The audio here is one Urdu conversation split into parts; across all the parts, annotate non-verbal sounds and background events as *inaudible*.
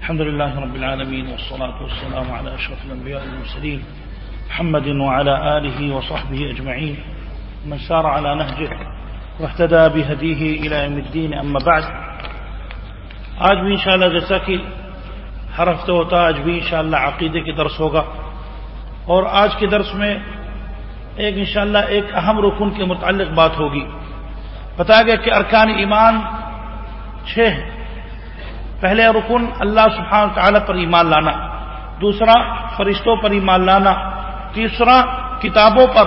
الحمد لله رب العالمين والصلاة والسلام على أشرف الأنبياء والمرسلين محمد وعلى آله وصحبه أجمعين من سار على نهجه واهتدى بهديه إلى يوم الدين أما بعد آج بھی انشاءاللہ جیسا کہ ہر ہفتے ہوتا آج بھی انشاءاللہ عقیدے کے درس ہوگا اور آج کے درس میں ایک انشاءاللہ ایک اہم رکن کے متعلق بات ہوگی۔ بتایا گیا کہ ارکان ایمان چھ ہیں۔ پہلے رکن اللہ سبحانہ تعالی پر ایمان لانا، دوسرا فرشتوں پر ایمان لانا، تیسرا کتابوں پر،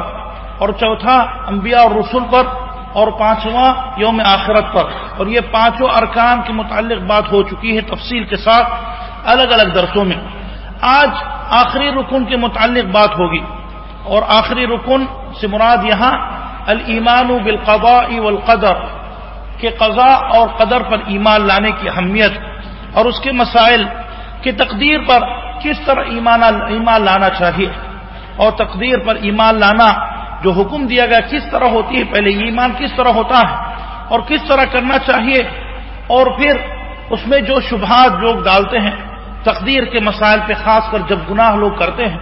اور چوتھا انبیاء اور رسول پر، اور پانچواں یوم آخرت پر۔ اور یہ پانچوں ارکان کے متعلق بات ہو چکی ہے تفصیل کے ساتھ الگ الگ درسوں میں۔ آج آخری رکن کے متعلق بات ہوگی، اور آخری رکن سے مراد یہاں المان بالقضاء والقدر کے قضاء اور قدر پر ایمان لانے کی اہمیت اور اس کے مسائل کی تقدیر پر کس طرح ایمان ایمان لانا چاہیے اور تقدیر پر ایمان لانا جو حکم دیا گیا کس طرح ہوتی ہے، پہلے ایمان کس طرح ہوتا ہے اور کس طرح کرنا چاہیے اور پھر اس میں جو شبہات لوگ ڈالتے ہیں، تقدیر کے مسائل پہ خاص کر جب گناہ لوگ کرتے ہیں،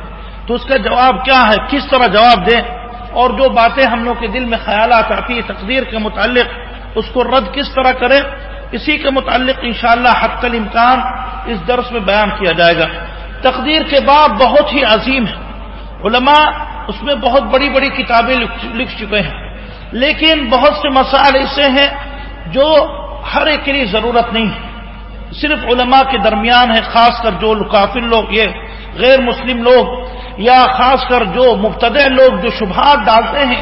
تو اس کا جواب کیا ہے؟ کس طرح جواب دیں؟ اور جو باتیں ہم لوگ کے دل میں خیالات آتی ہیں تقدیر کے متعلق، اس کو رد کس طرح کریں؟ اسی کے متعلق انشاءاللہ شاء اللہ حق الامکان اس درس میں بیان کیا جائے گا۔ تقدیر کے بعد بہت ہی عظیم ہے۔ علماء اس میں بہت بڑی بڑی کتابیں لکھ چکے ہیں۔ لیکن بہت سے مسائل ایسے ہیں جو ہر ایک کے لیے ضرورت نہیں ہے۔ صرف علماء کے درمیان ہے، خاص کر جو کافر لوگ، یہ غیر مسلم لوگ یا خاص کر جو مبتد لوگ جو شبہات ڈالتے ہیں،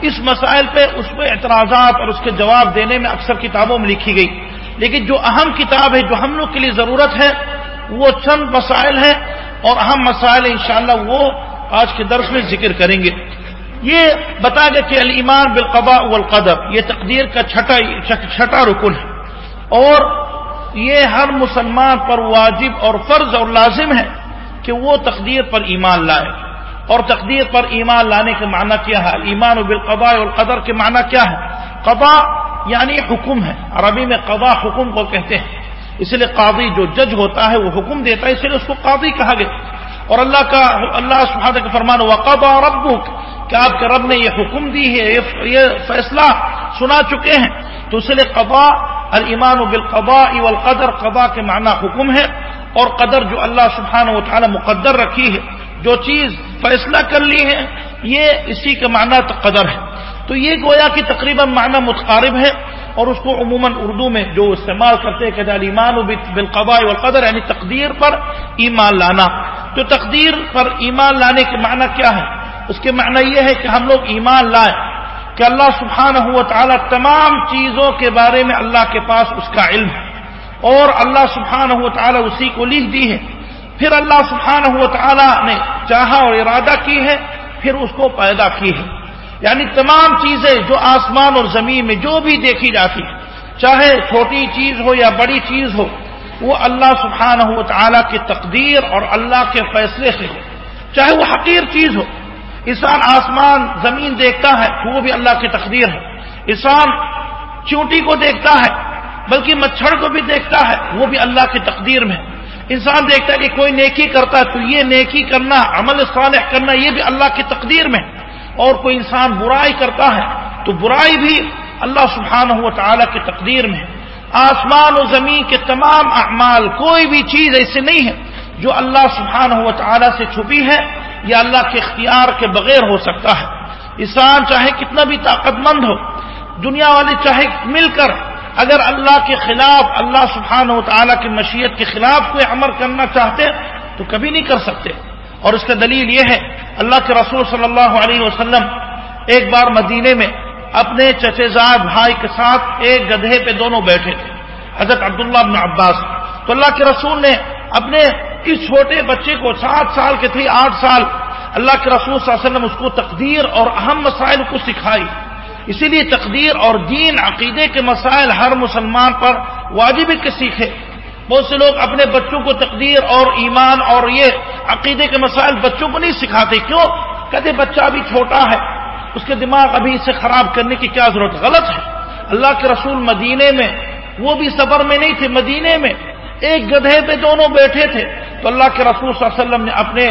اس مسائل پہ اس پہ اعتراضات اور اس کے جواب دینے میں اکثر کتابوں میں لکھی گئی۔ لیکن جو اہم کتاب ہے، جو ہم لوگ کے لیے ضرورت ہے، وہ چند مسائل ہیں اور اہم مسائل انشاءاللہ وہ آج کے درس میں ذکر کریں گے۔ یہ بتا گیا کہ المان بالقبا والقدر، یہ تقدیر کا چھٹا چھٹا رکن ہے۔ اور یہ ہر مسلمان پر واجب اور فرض اور لازم ہے۔ کہ وہ تقدیر پر ایمان لائے۔ اور تقدیر پر ایمان لانے کے معنی کیا ہے؟ ایمان و بالقبا والقدر کے معنی کیا ہے؟ قبا یعنی حکم ہے۔ عربی میں قضا حکم کو کہتے ہیں۔ اس لیے قاضی جو جج ہوتا ہے وہ حکم دیتا ہے، اس لیے اس کو قاضی کہا گیا۔ اور اللہ کا، اللہ سبحانہ کا فرمان وقبا رب کہ آپ کے رب نے یہ حکم دی ہے، یہ فیصلہ سنا چکے ہیں۔ تو اس لیے قبا المان بالقبا والقدر قبا کے معنی حکم ہے۔ اور قدر جو اللہ سبحانہ و تعالی مقدر رکھی ہے، جو چیز فیصلہ کر لی ہے، یہ اسی کا معنی قدر ہے۔ تو یہ گویا کہ تقریباً معنی متقارب ہے اور اس کو عموماً اردو میں جو استعمال کرتے ہیں کہ ایمان و بالقبا والقدر یعنی تقدیر پر ایمان لانا۔ تو تقدیر پر ایمان لانے کے معنی کیا ہے؟ اس کے معنی یہ ہے کہ ہم لوگ ایمان لائیں۔ کہ اللہ سبحانہ ہوا تعالیٰ تمام چیزوں کے بارے میں اللہ کے پاس اس کا علم ہے۔ اور اللہ سبحانہ ہوا تعالیٰ اسی کو لکھ دی ہے۔ پھر اللہ سبحانہ ہوا تعالیٰ نے چاہا اور ارادہ کی ہے، پھر اس کو پیدا کی ہے۔ یعنی تمام چیزیں جو آسمان اور زمین میں جو بھی دیکھی جاتی چاہے چھوٹی چیز ہو یا بڑی چیز ہو، وہ اللہ سبحانہ ہو تعالیٰ کی تقدیر اور اللہ کے فیصلے سے ہو۔ چاہے وہ حقیر چیز ہو۔ انسان آسمان، زمین دیکھتا ہے، وہ بھی اللہ کی تقدیر ہے۔ انسان چونٹی کو دیکھتا ہے۔ بلکہ مچھر کو بھی دیکھتا ہے، وہ بھی اللہ کی تقدیر میں۔ انسان دیکھتا ہے کہ کوئی نیکی کرتا ہے تو یہ نیکی کرنا، عمل صالح کرنا، یہ بھی اللہ کی تقدیر میں۔ اور کوئی انسان برائی کرتا ہے تو برائی بھی اللہ سبحانہ و تعالیٰ کی تقدیر میں۔ آسمان و زمین کے تمام اعمال، کوئی بھی چیز ایسے نہیں ہے جو اللہ سبحانہ و تعالیٰ سے چھپی ہے یا اللہ کے اختیار کے بغیر ہو سکتا ہے۔ انسان چاہے کتنا بھی طاقت مند ہو، دنیا والے چاہے مل کر اگر اللہ کے خلاف اللہ سبحانہ و تعالیٰ کی مشیت کے خلاف کوئی عمل کرنا چاہتے تو کبھی نہیں کر سکتے۔ اور اس کا دلیل یہ ہے، اللہ کے رسول صلی اللہ علیہ وسلم ایک بار مدینے میں اپنے چچے زاد بھائی کے ساتھ ایک گدھے پہ دونوں بیٹھے تھے۔ حضرت عبداللہ بن عباس۔ تو اللہ کے رسول نے اپنے اس چھوٹے بچے کو سات سال کے تھے، آٹھ سال۔ اللہ کے رسول صلی اللہ علیہ وسلم اس کو تقدیر اور اہم مسائل کو سکھائی۔ اسی لیے تقدیر اور دین، عقیدے کے مسائل ہر مسلمان پر واجب کے سیکھے۔ بہت سے لوگ اپنے بچوں کو تقدیر اور ایمان اور یہ عقیدے کے مسائل بچوں کو نہیں سکھاتے۔ کیوں؟ کہتے بچہ ابھی چھوٹا ہے، اس کے دماغ ابھی اسے خراب کرنے کی کیا ضرورت غلط ہے۔ اللہ کے رسول مدینے میں، وہ بھی سفر میں نہیں تھے، مدینے میں ایک گدھے پہ دونوں بیٹھے تھے۔ تو اللہ کے رسول صلی اللہ علیہ وسلم نے اپنے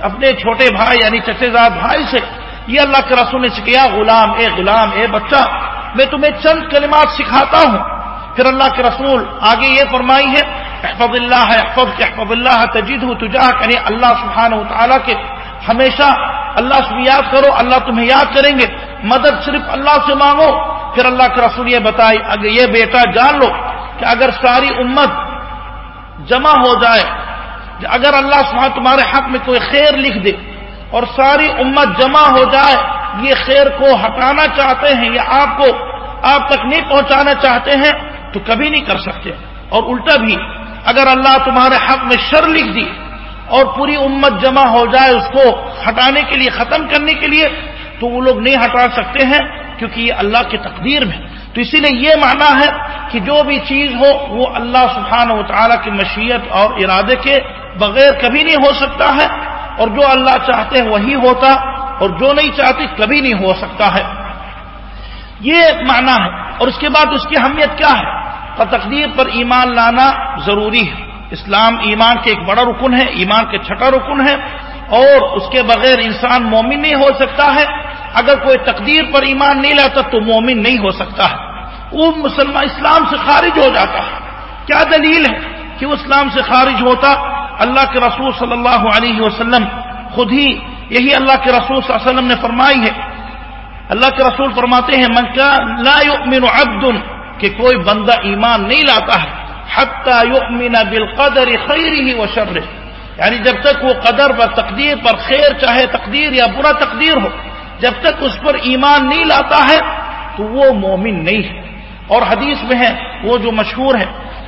اپنے چھوٹے بھائی یعنی چچے زاد بھائی سے یہ اللہ کے رسول نے سکھایا غلام، اے غلام، اے بچہ، میں تمہیں چند کلمات سکھاتا ہوں. پھر اللہ کے رسول آگے یہ فرمائی ہے احفظ اللہ، احفظ احفظ اللہ تجید تجاہ کرے یعنی اللہ سبحانہ و تعالیٰ کے ہمیشہ اللہ سے یاد کرو، اللہ تمہیں یاد کریں گے، مدد صرف اللہ سے مانگو۔ پھر اللہ کے رسول یہ بتائی اگر یہ بیٹا جان لو کہ اگر ساری امت جمع ہو جائے، اگر اللہ سبحانہ تمہارے حق میں کوئی خیر لکھ دے اور ساری امت جمع ہو جائے، یہ خیر کو ہٹانا چاہتے ہیں یا آپ کو، آپ تک نہیں پہنچانا چاہتے ہیں، تو کبھی نہیں کر سکتے۔ اور الٹا بھی، اگر اللہ تمہارے حق میں شر لکھ دی اور پوری امت جمع ہو جائے اس کو ہٹانے کے لیے، ختم کرنے کے لیے، تو وہ لوگ نہیں ہٹا سکتے ہیں، کیونکہ یہ اللہ کی تقدیر میں۔ تو اسی لیے یہ معنی ہے کہ جو بھی چیز ہو، وہ اللہ سبحانہ و تعالیٰ کی مشیت اور ارادے کے بغیر کبھی نہیں ہو سکتا ہے۔ اور جو اللہ چاہتے ہیں وہی ہوتا اور جو نہیں چاہتے کبھی نہیں ہو سکتا ہے۔ یہ ایک معنی ہے۔ اور اس کے بعد اس کی اہمیت کیا ہے؟ تقدیر پر ایمان لانا ضروری ہے۔ اسلام ایمان کے ایک بڑا رکن ہے، ایمان کے چھٹا رکن ہے۔ اور اس کے بغیر انسان مومن نہیں ہو سکتا ہے۔ اگر کوئی تقدیر پر ایمان نہیں لاتا تو مومن نہیں ہو سکتا ہے۔ وہ مسلمان اسلام سے خارج ہو جاتا ہے۔ کیا دلیل ہے کہ وہ اسلام سے خارج ہوتا؟ اللہ کے رسول صلی اللہ علیہ وسلم خود ہی یہی اللہ کے رسول صلی اللہ علیہ وسلم نے فرمائی ہے۔ اللہ کے رسول فرماتے ہیں، من کا، لا يؤمن عبد کہ کوئی بندہ ایمان نہیں لاتا ہے۔ حتى يؤمن بالقدر خيره وشره یعنی جب تک وہ قدر و تقدیر پر خیر چاہے تقدیر یا برا تقدیر ہو، جب تک اس پر ایمان نہیں لاتا ہے تو وہ مومن نہیں ہے۔ اور حدیث میں ہے، وہ جو مشہور ہے،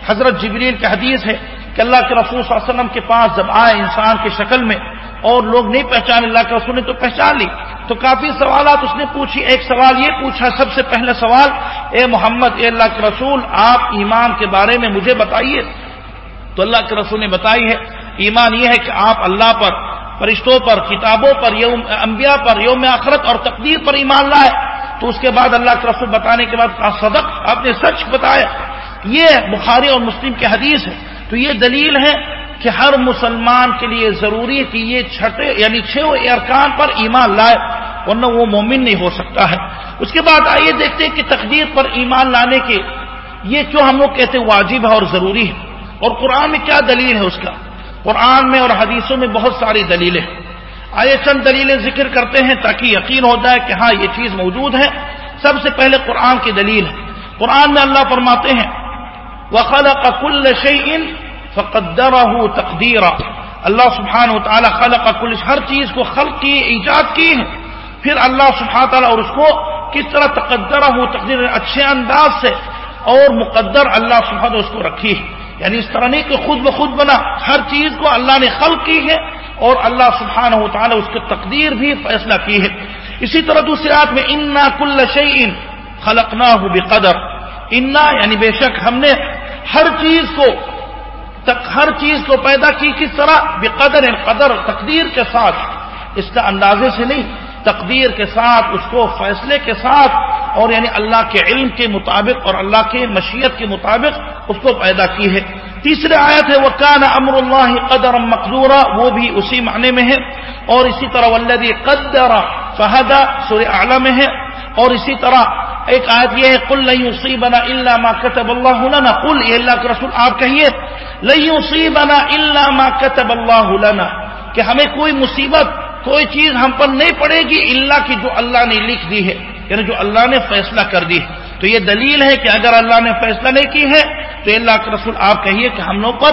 حضرت جبریل کا حدیث ہے کہ اللہ کے رسول صلی اللہ علیہ وسلم کے پاس جب آئے انسان کی شکل میں اور لوگ نہیں پہچان اللہ کے رسول نے تو پہچان لی تو کافی سوالات اس نے پوچھی ایک سوال یہ پوچھا سب سے پہلا سوال اے محمد، اے اللہ کے رسول، آپ ایمان کے بارے میں مجھے بتائیے۔ تو اللہ کے رسول نے بتائی ہے، ایمان یہ ہے کہ آپ اللہ پر، فرشتوں پر، کتابوں پر، یوم انبیاء پر، یوم آخرت اور تقدیر پر ایمان لائے۔ تو اس کے بعد اللہ کے رسول بتانے کے بعد صدق، آپ نے سچ بتایا۔ یہ بخاری اور مسلم کی حدیث ہے۔ تو یہ دلیل ہے کہ ہر مسلمان کے لیے ضروری ہے کہ یہ چھٹے یعنی چھ ارکان پر ایمان لائے، ورنہ وہ مومن نہیں ہو سکتا ہے۔ اس کے بعد آئیے دیکھتے ہیں کہ تقدیر پر ایمان لانے کے یہ کیوں ہم لوگ کہتے ہیں واجب ہے اور ضروری ہے۔ اور قرآن میں کیا دلیل ہے اس کا؟ قرآن میں اور حدیثوں میں بہت ساری دلیلیں آئے چند دلیلیں ذکر کرتے ہیں تاکہ یقین ہو جائے کہ ہاں یہ چیز موجود ہے۔ سب سے پہلے قرآن کی دلیل ہے۔ قرآن میں اللہ فرماتے ہیں وخلق كل شيء فقدره تقديرا. اللہ سبحانہ و تعالی خلق کل ہر چیز کو خلق کی، ایجاد کی ہے پھر اللہ سبحانہ تعالیٰ اور اس کو کس طرح تقدرہ ہو، تقدیر اچھے انداز سے اور مقدر اللہ سبحانہ اس کو رکھی ہے۔ یعنی اس طرح نہیں کہ خود بخود بنا، ہر چیز کو اللہ نے خلق کی ہے اور اللہ سبحانہ و تعالیٰ اس کی تقدیر بھی فیصلہ کی ہے۔ اسی طرح دوسری رات میں، انا کل شعین خلق نہ ہو بے انا یعنی بے شک ہم نے ہر چیز کو ہر چیز کو پیدا کی کس طرح؟ بے قدر قدر تقدیر کے ساتھ۔ اس کا اندازے سے نہیں، تقدیر کے ساتھ، اس کو فیصلے کے ساتھ اور یعنی اللہ کے علم کے مطابق اور اللہ کے مشیت کے مطابق اس کو پیدا کی ہے۔ تیسرے آیت ہے وہ کان امر اللہ قدر مقدورہ وہ بھی اسی معنی میں ہے۔ اور اسی طرح ولدی قدر فہدا سور اعلیٰ میں ہے۔ اور اسی طرح ایک آیت یہ ہے کل نہیں اسی بنا اللہ ما کتب اللہ لنا۔ کل یہ اللہ کے رسول، آپ کہیے لئی اسی بنا اللہ ما کتب اللہ لنا۔ کہ ہمیں کوئی مصیبت، کوئی چیز ہم پر نہیں پڑے گی اللہ کی جو اللہ نے لکھ دی ہے یعنی جو اللہ نے فیصلہ کر دی۔ ہے تو یہ دلیل ہے کہ اگر اللہ نے فیصلہ نہیں کی ہے، تو اللہ کے رسول، آپ کہیے کہ ہم لوگ پر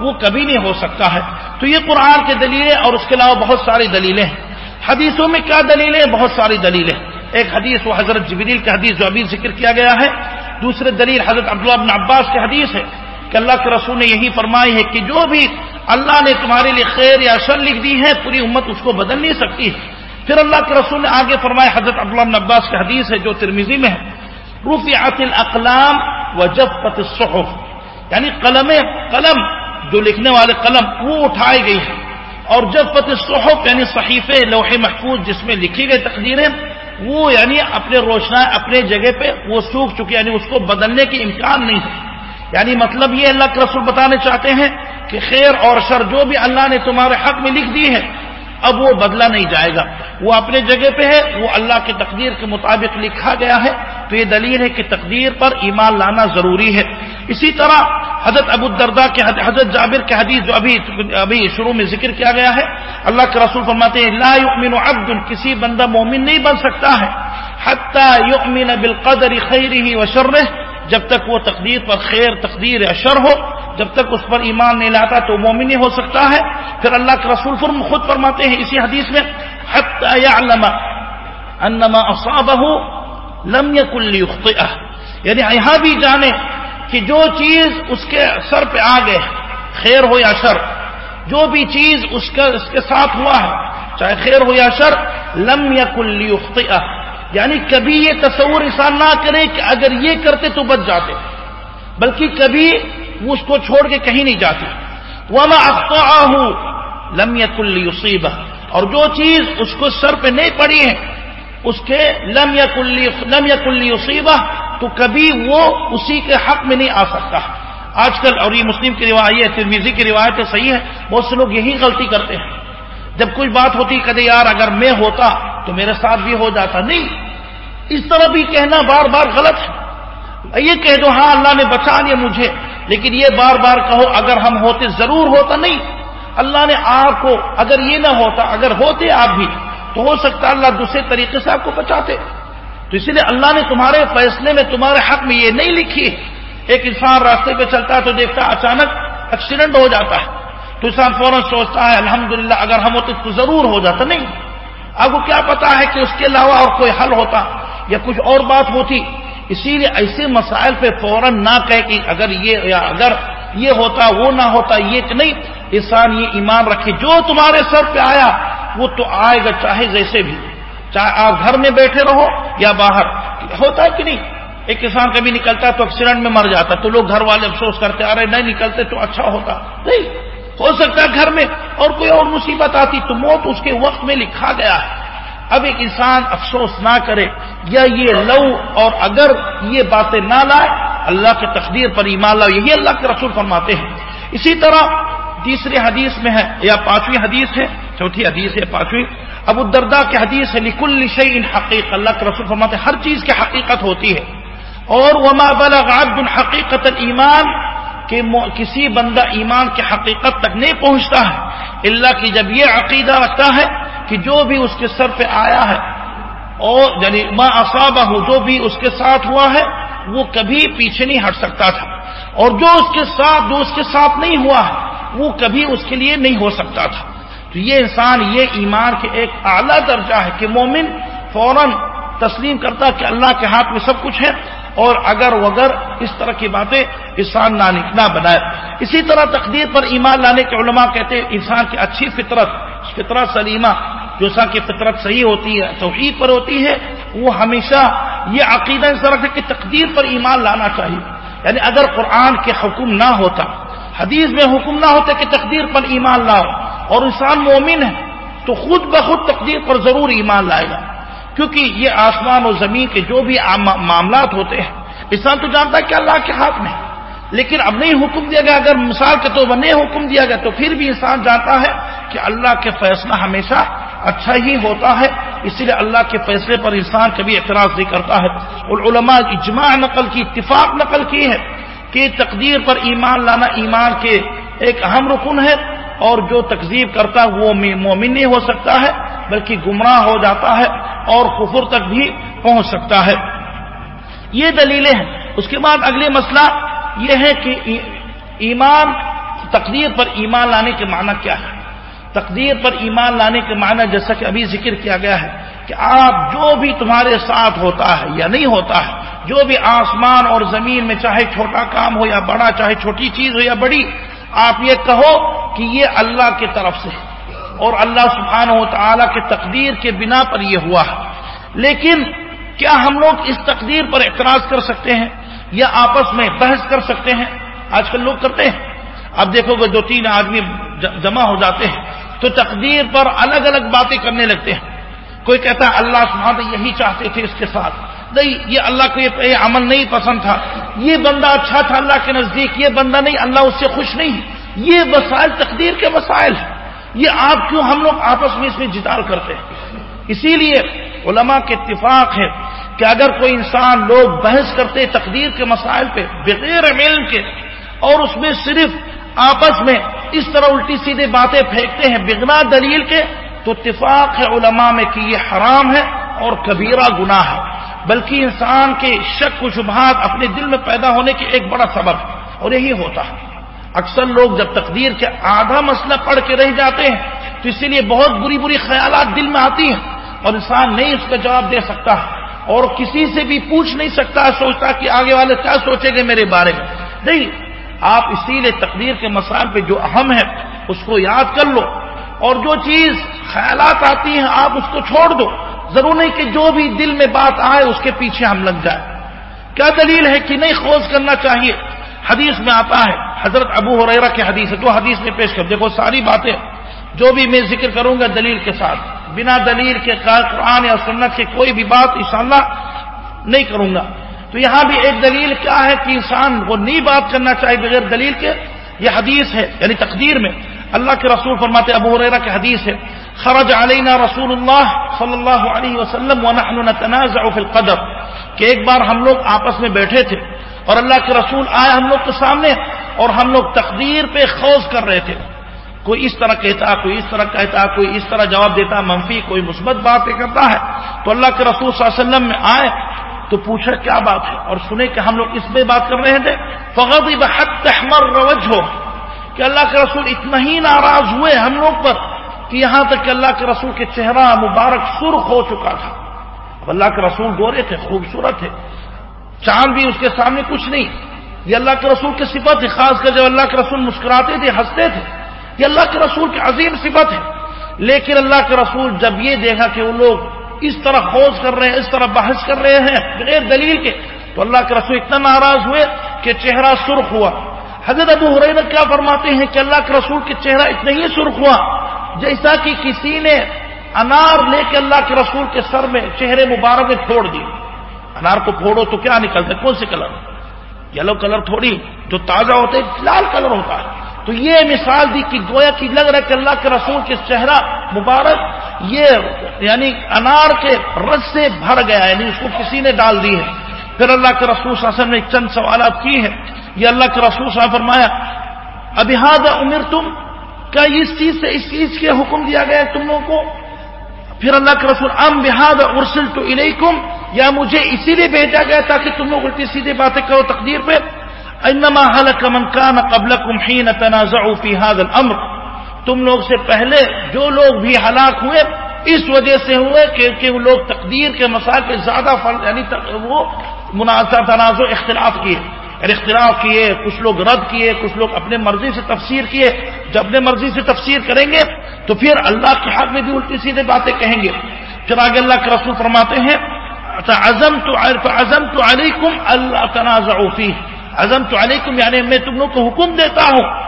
وہ کبھی نہیں ہو سکتا ہے۔ تو یہ قرآن کے دلیلیں اور اس کے علاوہ بہت ساری دلیلیں ہیں۔ حدیثوں میں کیا دلیلیں؟ بہت ساری دلیلیں۔ ایک حدیث وہ حضرت جبریل کا حدیث جو ابھی ذکر کیا گیا ہے، دوسرے دلیل حضرت عبداللہ بن عباس کے حدیث ہے کہ اللہ کے رسول نے یہی فرمائی ہے کہ جو بھی اللہ نے تمہارے لیے خیر یا اصل لکھ دی ہے، پوری امت اس کو بدل نہیں سکتی۔ پھر اللہ کے رسول نے آگے فرمایا، حضرت عبداللہ بن عباس کی حدیث ہے جو ترمیزی میں ہے۔ رفعت الاقلام و جفت الصحف۔ یعنی قلم قلم، جو لکھنے والے قلم، وہ اٹھائی گئی ہے۔ اور جب فتح صحف یعنی صحیفے لوح محفوظ جس میں لکھی گئی تقدیریں وہ یعنی اپنے روشنا اپنے جگہ پہ وہ سوکھ چکی یعنی اس کو بدلنے کی امکان نہیں ہے یعنی مطلب یہ اللہ کے رسول بتانے چاہتے ہیں کہ خیر اور شر جو بھی اللہ نے تمہارے حق میں لکھ دی ہے اب وہ بدلا نہیں جائے گا۔ وہ اپنے جگہ پہ ہے، وہ اللہ کی تقدیر کے مطابق لکھا گیا ہے۔ تو یہ دلیل ہے کہ تقدیر پر ایمان لانا ضروری ہے۔ اسی طرح حضرت ابو الدردہ کے حضرت جابر کے حدیث جو ابھی ابھی شروع میں ذکر کیا گیا ہے، اللہ کے رسول فرماتے ہیں، لا یؤمن عبد، کسی بندہ مومن نہیں بن سکتا ہے۔ حتی یؤمن بالقدر خیره وشره جب تک وہ تقدیر پر خیر، تقدیر یا شر ہو جب تک اس پر ایمان نہیں لاتا تو مومن نہیں ہو سکتا ہے۔ پھر اللہ کے رسول فرم خود فرماتے ہیں اسی حدیث میں انما اصابه لم يكن یعنی یہاں بھی جانے کہ جو چیز اس کے سر پہ آ گئے، خیر ہو یا شر، جو بھی چیز اس کا اس کے ساتھ ہوا ہے، چاہے خیر ہو یا شر، لم يكن ليخطئه۔ یعنی کبھی یہ تصور انسان نہ کرے کہ اگر یہ کرتے تو بچ جاتے۔ بلکہ کبھی وہ اس کو چھوڑ کے کہیں نہیں جاتی وما میں لم يكن ليصيبه۔ اور جو چیز اس کو سر پہ نہیں پڑی ہے، اس کے لم يكن لم يكن ليصيبه تو کبھی وہ اسی کے حق میں نہیں آ سکتا۔ آج کل اور یہ مسلم کی روایت ترمیزی کی روایت صحیح ہے، بہت سے لوگ یہی غلطی کرتے ہیں۔ جب کوئی بات ہوتی کہتے یار، اگر میں ہوتا تو میرے ساتھ بھی ہو جاتا۔ نہیں، اس طرح بھی کہنا بار بار غلط ہے۔ یہ کہہ دو ہاں اللہ نے بچا لیا مجھے، لیکن یہ بار بار کہو، اگر ہم ہوتے ضرور ہوتا نہیں، اللہ نے آپ کو اگر یہ نہ ہوتا، اگر ہوتے آپ بھی، تو ہو سکتا اللہ دوسرے طریقے سے آپ کو بچاتے. تو اسی لیے اللہ نے تمہارے فیصلے میں، تمہارے حق میں یہ نہیں لکھی. ایک انسان راستے پہ چلتا ہے تو دیکھتا اچانک ایکسیڈنٹ ہو جاتا ہے. تو انسان فوراً سوچتا ہے، الحمدللہ، اگر ہم ہوتے تو ضرور ہو جاتا. نہیں. اب کو کیا پتا ہے کہ اس کے علاوہ اور کوئی حل ہوتا یا کچھ اور بات ہوتی اسی لیے ایسے مسائل پہ فوراً نہ کہے کہ اگر یہ یا اگر یہ ہوتا وہ نہ ہوتا، یہ کہ نہیں، انسان یہ ایمان رکھے، جو تمہارے سر پہ آیا، وہ تو آئے گا چاہے جیسے بھی، چاہے آپ گھر میں بیٹھے رہو یا باہر، ہوتا ہے کہ نہیں؟ ایک کسان کبھی نکلتا تو ایکسیڈنٹ میں مر جاتا تو لوگ گھر والے افسوس کرتے آ رہے نہیں نکلتے تو اچھا ہوتا۔ نہیں، ہو سکتا ہے گھر میں اور کوئی اور مصیبت آتی تو موت اس کے وقت میں لکھا گیا ہے۔ اب ایک انسان افسوس نہ کرے یا یہ لو اور اگر یہ باتیں نہ لائے، اللہ کے تقدیر پر ایمان لاؤ، یہی اللہ کے رسول فرماتے ہیں۔ اسی طرح تیسری حدیث میں ہے، یا پانچویں حدیث ہے، چوتھی حدیث ہے، پانچویں۔ ابو الدردہ کی حدیث ہے، لکل شعین حقیق اللہ کے رسول فرماتے ہیں، ہر چیز کی حقیقت ہوتی ہے۔ اور وما بلغ عبد حقیقت ایمان کہ کسی بندہ ایمان کی حقیقت تک نہیں پہنچتا ہے، اللہ کی جب یہ عقیدہ رکھتا ہے کہ جو بھی اس کے سر پہ آیا ہے، اور یعنی ماں اصابہ ہو جو بھی اس کے ساتھ ہوا ہے، وہ کبھی پیچھے نہیں ہٹ سکتا تھا۔ اور جو اس کے ساتھ، جو اس کے ساتھ نہیں ہوا ہے، وہ کبھی اس کے لیے نہیں ہو سکتا تھا۔ تو یہ انسان، یہ ایمان کے ایک اعلیٰ درجہ ہے کہ مومن فوراً تسلیم کرتا کہ اللہ کے ہاتھ میں سب کچھ ہے۔ اور اگر وگر اس طرح کی باتیں انسان نہ بنائے۔ اسی طرح تقدیر پر ایمان لانے کے علماء کہتے ہیں، انسان کی اچھی فطرت فطرت سلیمہ، جو سا کی فطرت صحیح ہوتی ہے، توحید پر ہوتی ہے، وہ ہمیشہ یہ عقیدہ اس طرح کہ تقدیر پر ایمان لانا چاہیے۔ یعنی اگر قرآن کے حکم نہ ہوتا، حدیث میں حکم نہ ہوتا کہ تقدیر پر ایمان لاؤ، اور انسان مومن ہے، تو خود بخود تقدیر پر ضرور ایمان لائے گا۔ کیونکہ یہ آسمان و زمین کے جو بھی معاملات ہوتے ہیں، انسان تو جانتا ہے کہ اللہ کے ہاتھ میں لیکن اب نہیں حکم دیا گیا، اگر مثال کے طور پر نہیں حکم دیا گیا، تو پھر بھی انسان جانتا ہے کہ اللہ کے فیصلہ ہمیشہ اچھا ہی ہوتا ہے۔ اسی لیے اللہ کے فیصلے پر انسان کبھی اعتراض نہیں کرتا ہے۔ اور علماء اجماع نقل کی اتفاق نقل کی ہے کہ تقدیر پر ایمان لانا ایمان کے ایک اہم رکن ہے۔ اور جو تقزیب کرتا وہ مومن نہیں ہو سکتا ہے، بلکہ گمراہ ہو جاتا ہے اور کفر تک بھی پہنچ سکتا ہے۔ یہ دلیلیں ہیں۔ اس کے بعد اگلے مسئلہ یہ ہے کہ ایمان، تقدیر پر ایمان لانے کے معنی کیا ہے۔ تقدیر پر ایمان لانے کے معنی جیسا کہ ابھی ذکر کیا گیا ہے کہ آپ جو بھی تمہارے ساتھ ہوتا ہے یا نہیں ہوتا ہے، جو بھی آسمان اور زمین میں چاہے چھوٹا کام ہو یا بڑا، چاہے چھوٹی چیز ہو یا بڑی آپ یہ کہو کہ یہ اللہ کی طرف سے اور اللہ سبحانہ و تعالی کے تقدیر کے بنا پر یہ ہوا ہے۔ لیکن کیا ہم لوگ اس تقدیر پر اعتراض کر سکتے ہیں یا آپس میں بحث کر سکتے ہیں؟ آج کل لوگ کرتے ہیں۔ اب دیکھو گے دو تین آدمی جمع ہو جاتے ہیں تو تقدیر پر الگ الگ باتیں کرنے لگتے ہیں۔ کوئی کہتا ہے اللہ سبحانہ یہی چاہتے تھے اس کے ساتھ۔ نہیں، یہ اللہ کو یہ عمل نہیں پسند تھا۔ یہ بندہ اچھا تھا اللہ کے نزدیک، یہ بندہ نہیں، اللہ اس سے خوش نہیں۔ یہ مسائل تقدیر کے مسائل ہیں یہ آپ کیوں ہم لوگ آپس میں اس میں جدال کرتے ہیں؟ اسی لیے علماء کے اتفاق ہے کہ اگر کوئی انسان لوگ بحث کرتے تقدیر کے مسائل پہ بغیر علم کے، اور اس میں صرف آپس میں اس طرح الٹی سیدھے باتیں پھینکتے ہیں بغنا دلیل کے، تو اتفاق ہے علماء میں کہ یہ حرام ہے اور کبیرہ گناہ ہے۔ بلکہ انسان کے شک و شبہات اپنے دل میں پیدا ہونے کے ایک بڑا سبب ہے اور یہی ہوتا ہے۔ اکثر لوگ جب تقدیر کے آدھا مسئلہ پڑھ کے رہ جاتے ہیں تو اسی لیے بہت بری بری خیالات دل میں آتی ہیں اور انسان نہیں اس کا جواب دے سکتا اور کسی سے بھی پوچھ نہیں سکتا، سوچتا کہ آگے والے کیا سوچیں گے میرے بارے میں۔ نہیں، آپ اسی لیے تقدیر کے مسائل پہ جو اہم ہے، اس کو یاد کر لو۔ اور جو چیز خیالات آتی ہیں، آپ اس کو چھوڑ دو۔ ضرور نہیں کہ جو بھی دل میں بات آئے اس کے پیچھے ہم لگ جائیں۔ کیا دلیل ہے کہ نہیں خوض کرنا چاہیے؟ حدیث میں آتا ہے، حضرت ابو حریرہ کی حدیث ہے۔ تو حدیث میں پیش کر، دیکھو ساری باتیں۔ جو بھی میں ذکر کروں گا دلیل کے ساتھ۔ بنا دلیل کے قرآن یا سنت کے کوئی بھی بات انشاءاللہ نہیں کروں گا۔ تو یہاں بھی ایک دلیل کیا ہے کہ انسان وہ نہیں بات کرنا چاہے بغیر دلیل کے، یہ حدیث ہے یعنی تقدیر میں۔ اللہ کے رسول فرماتے ابو حریرہ کی حدیث ہے، خرج علینا رسول اللہ صلی اللہ علیہ وسلم ونحن نتنازع فی القدر، کہ ایک بار ہم لوگ آپس میں بیٹھے تھے اور اللہ کے رسول آئے ہم لوگ کے سامنے اور ہم لوگ تقدیر پہ خوض کر رہے تھے۔ کوئی اس طرح کہتا، کوئی اس طرح کہتا، کوئی اس طرح جواب دیتا، منفی، کوئی مثبت بات کرتا ہے۔ تو اللہ کے رسول صلی اللہ علیہ وسلم میں آئے تو پوچھا، کیا بات ہے؟ اور سنے کہ ہم لوگ اس پہ بات کر رہے تھے فغض بحق تحمر روج ہو کہ اللہ کے رسول اتنا ہی ناراض ہوئے ہم لوگ پر کہ یہاں تک کہ اللہ کے رسول کے چہرہ مبارک سرخ ہو چکا تھا۔ اب اللہ کے رسول گورے تھے، خوبصورت تھے۔ چاند بھی اس کے سامنے کچھ نہیں۔ یہ اللہ کے رسول کی صفت ہے خاص کر جب اللہ کے رسول مسکراتے تھے، ہنستے تھے۔ یہ اللہ کے رسول کی عظیم صفت ہے۔ لیکن اللہ کے رسول جب یہ دیکھا کہ وہ لوگ اس طرح خوض کر رہے ہیں، اس طرح بحث کر رہے ہیں بغیر دلیل کے، تو اللہ کے رسول اتنا ناراض ہوئے کہ چہرہ سرخ ہوا۔ حضرت ابو حریرہ کیا فرماتے ہیں کہ اللہ کے رسول کے چہرہ اتنا ہی سرخ ہوا جیسا کہ کسی نے انار لے کے اللہ کے رسول کے سر میں چہرے مبارک میں چھوڑ دی۔ انار کو پھوڑو تو کیا نکلتا ہے؟ کون سے کلر؟ یلو کلر تھوڑی جو تازہ ہوتا ہے، لال کلر ہوتا ہے۔ تو یہ مثال دی کہ گویا کی لگ رہا ہے کہ اللہ کے رسول کے چہرہ مبارک یہ یعنی انار کے رس سے بھر گیا یعنی اس کو کسی نے ڈال دی ہے۔ پھر اللہ کے رسول صلی اللہ علیہ وسلم نے چند سوالات کی ہیں۔ یہ اللہ کے رسول صاحب فرمایا ابھی ہاد عمر تم کیا اس چیز سے اس چیز کے حکم دیا گیا ہے تم لوگوں کو؟ پھر اللہ کے رسول، ام بحاد ارسل تو یا مجھے اسی لیے بھیجا گیا تاکہ تم لوگ الٹی سیدھے باتیں کرو تقدیر پہ۔ انما حلق من كان قبلكم حين تنازعوا في هذا الامر تم لوگ سے پہلے جو لوگ بھی ہلاک ہوئے، اس وجہ سے ہوئے کہ وہ لوگ تقدیر کے مسائل پہ زیادہ فرق یعنی وہ مناسب تنازع اختلاف کیے۔ اختلاف کیے، کچھ لوگ رد کیے، کچھ لوگ اپنے مرضی سے تفسیر کیے۔ جب اپنے مرضی سے تفسیر کریں گے، تو پھر اللہ کے حق میں بھی الٹی سیدھے باتیں کہیں گے۔ پھر آگے اللہ کے رسول فرماتے ہیں عزم تو عزم تو علیکم اللہ تنازع فی عزم تو علیکم یعنی میں تم لوگ کو حکم دیتا ہوں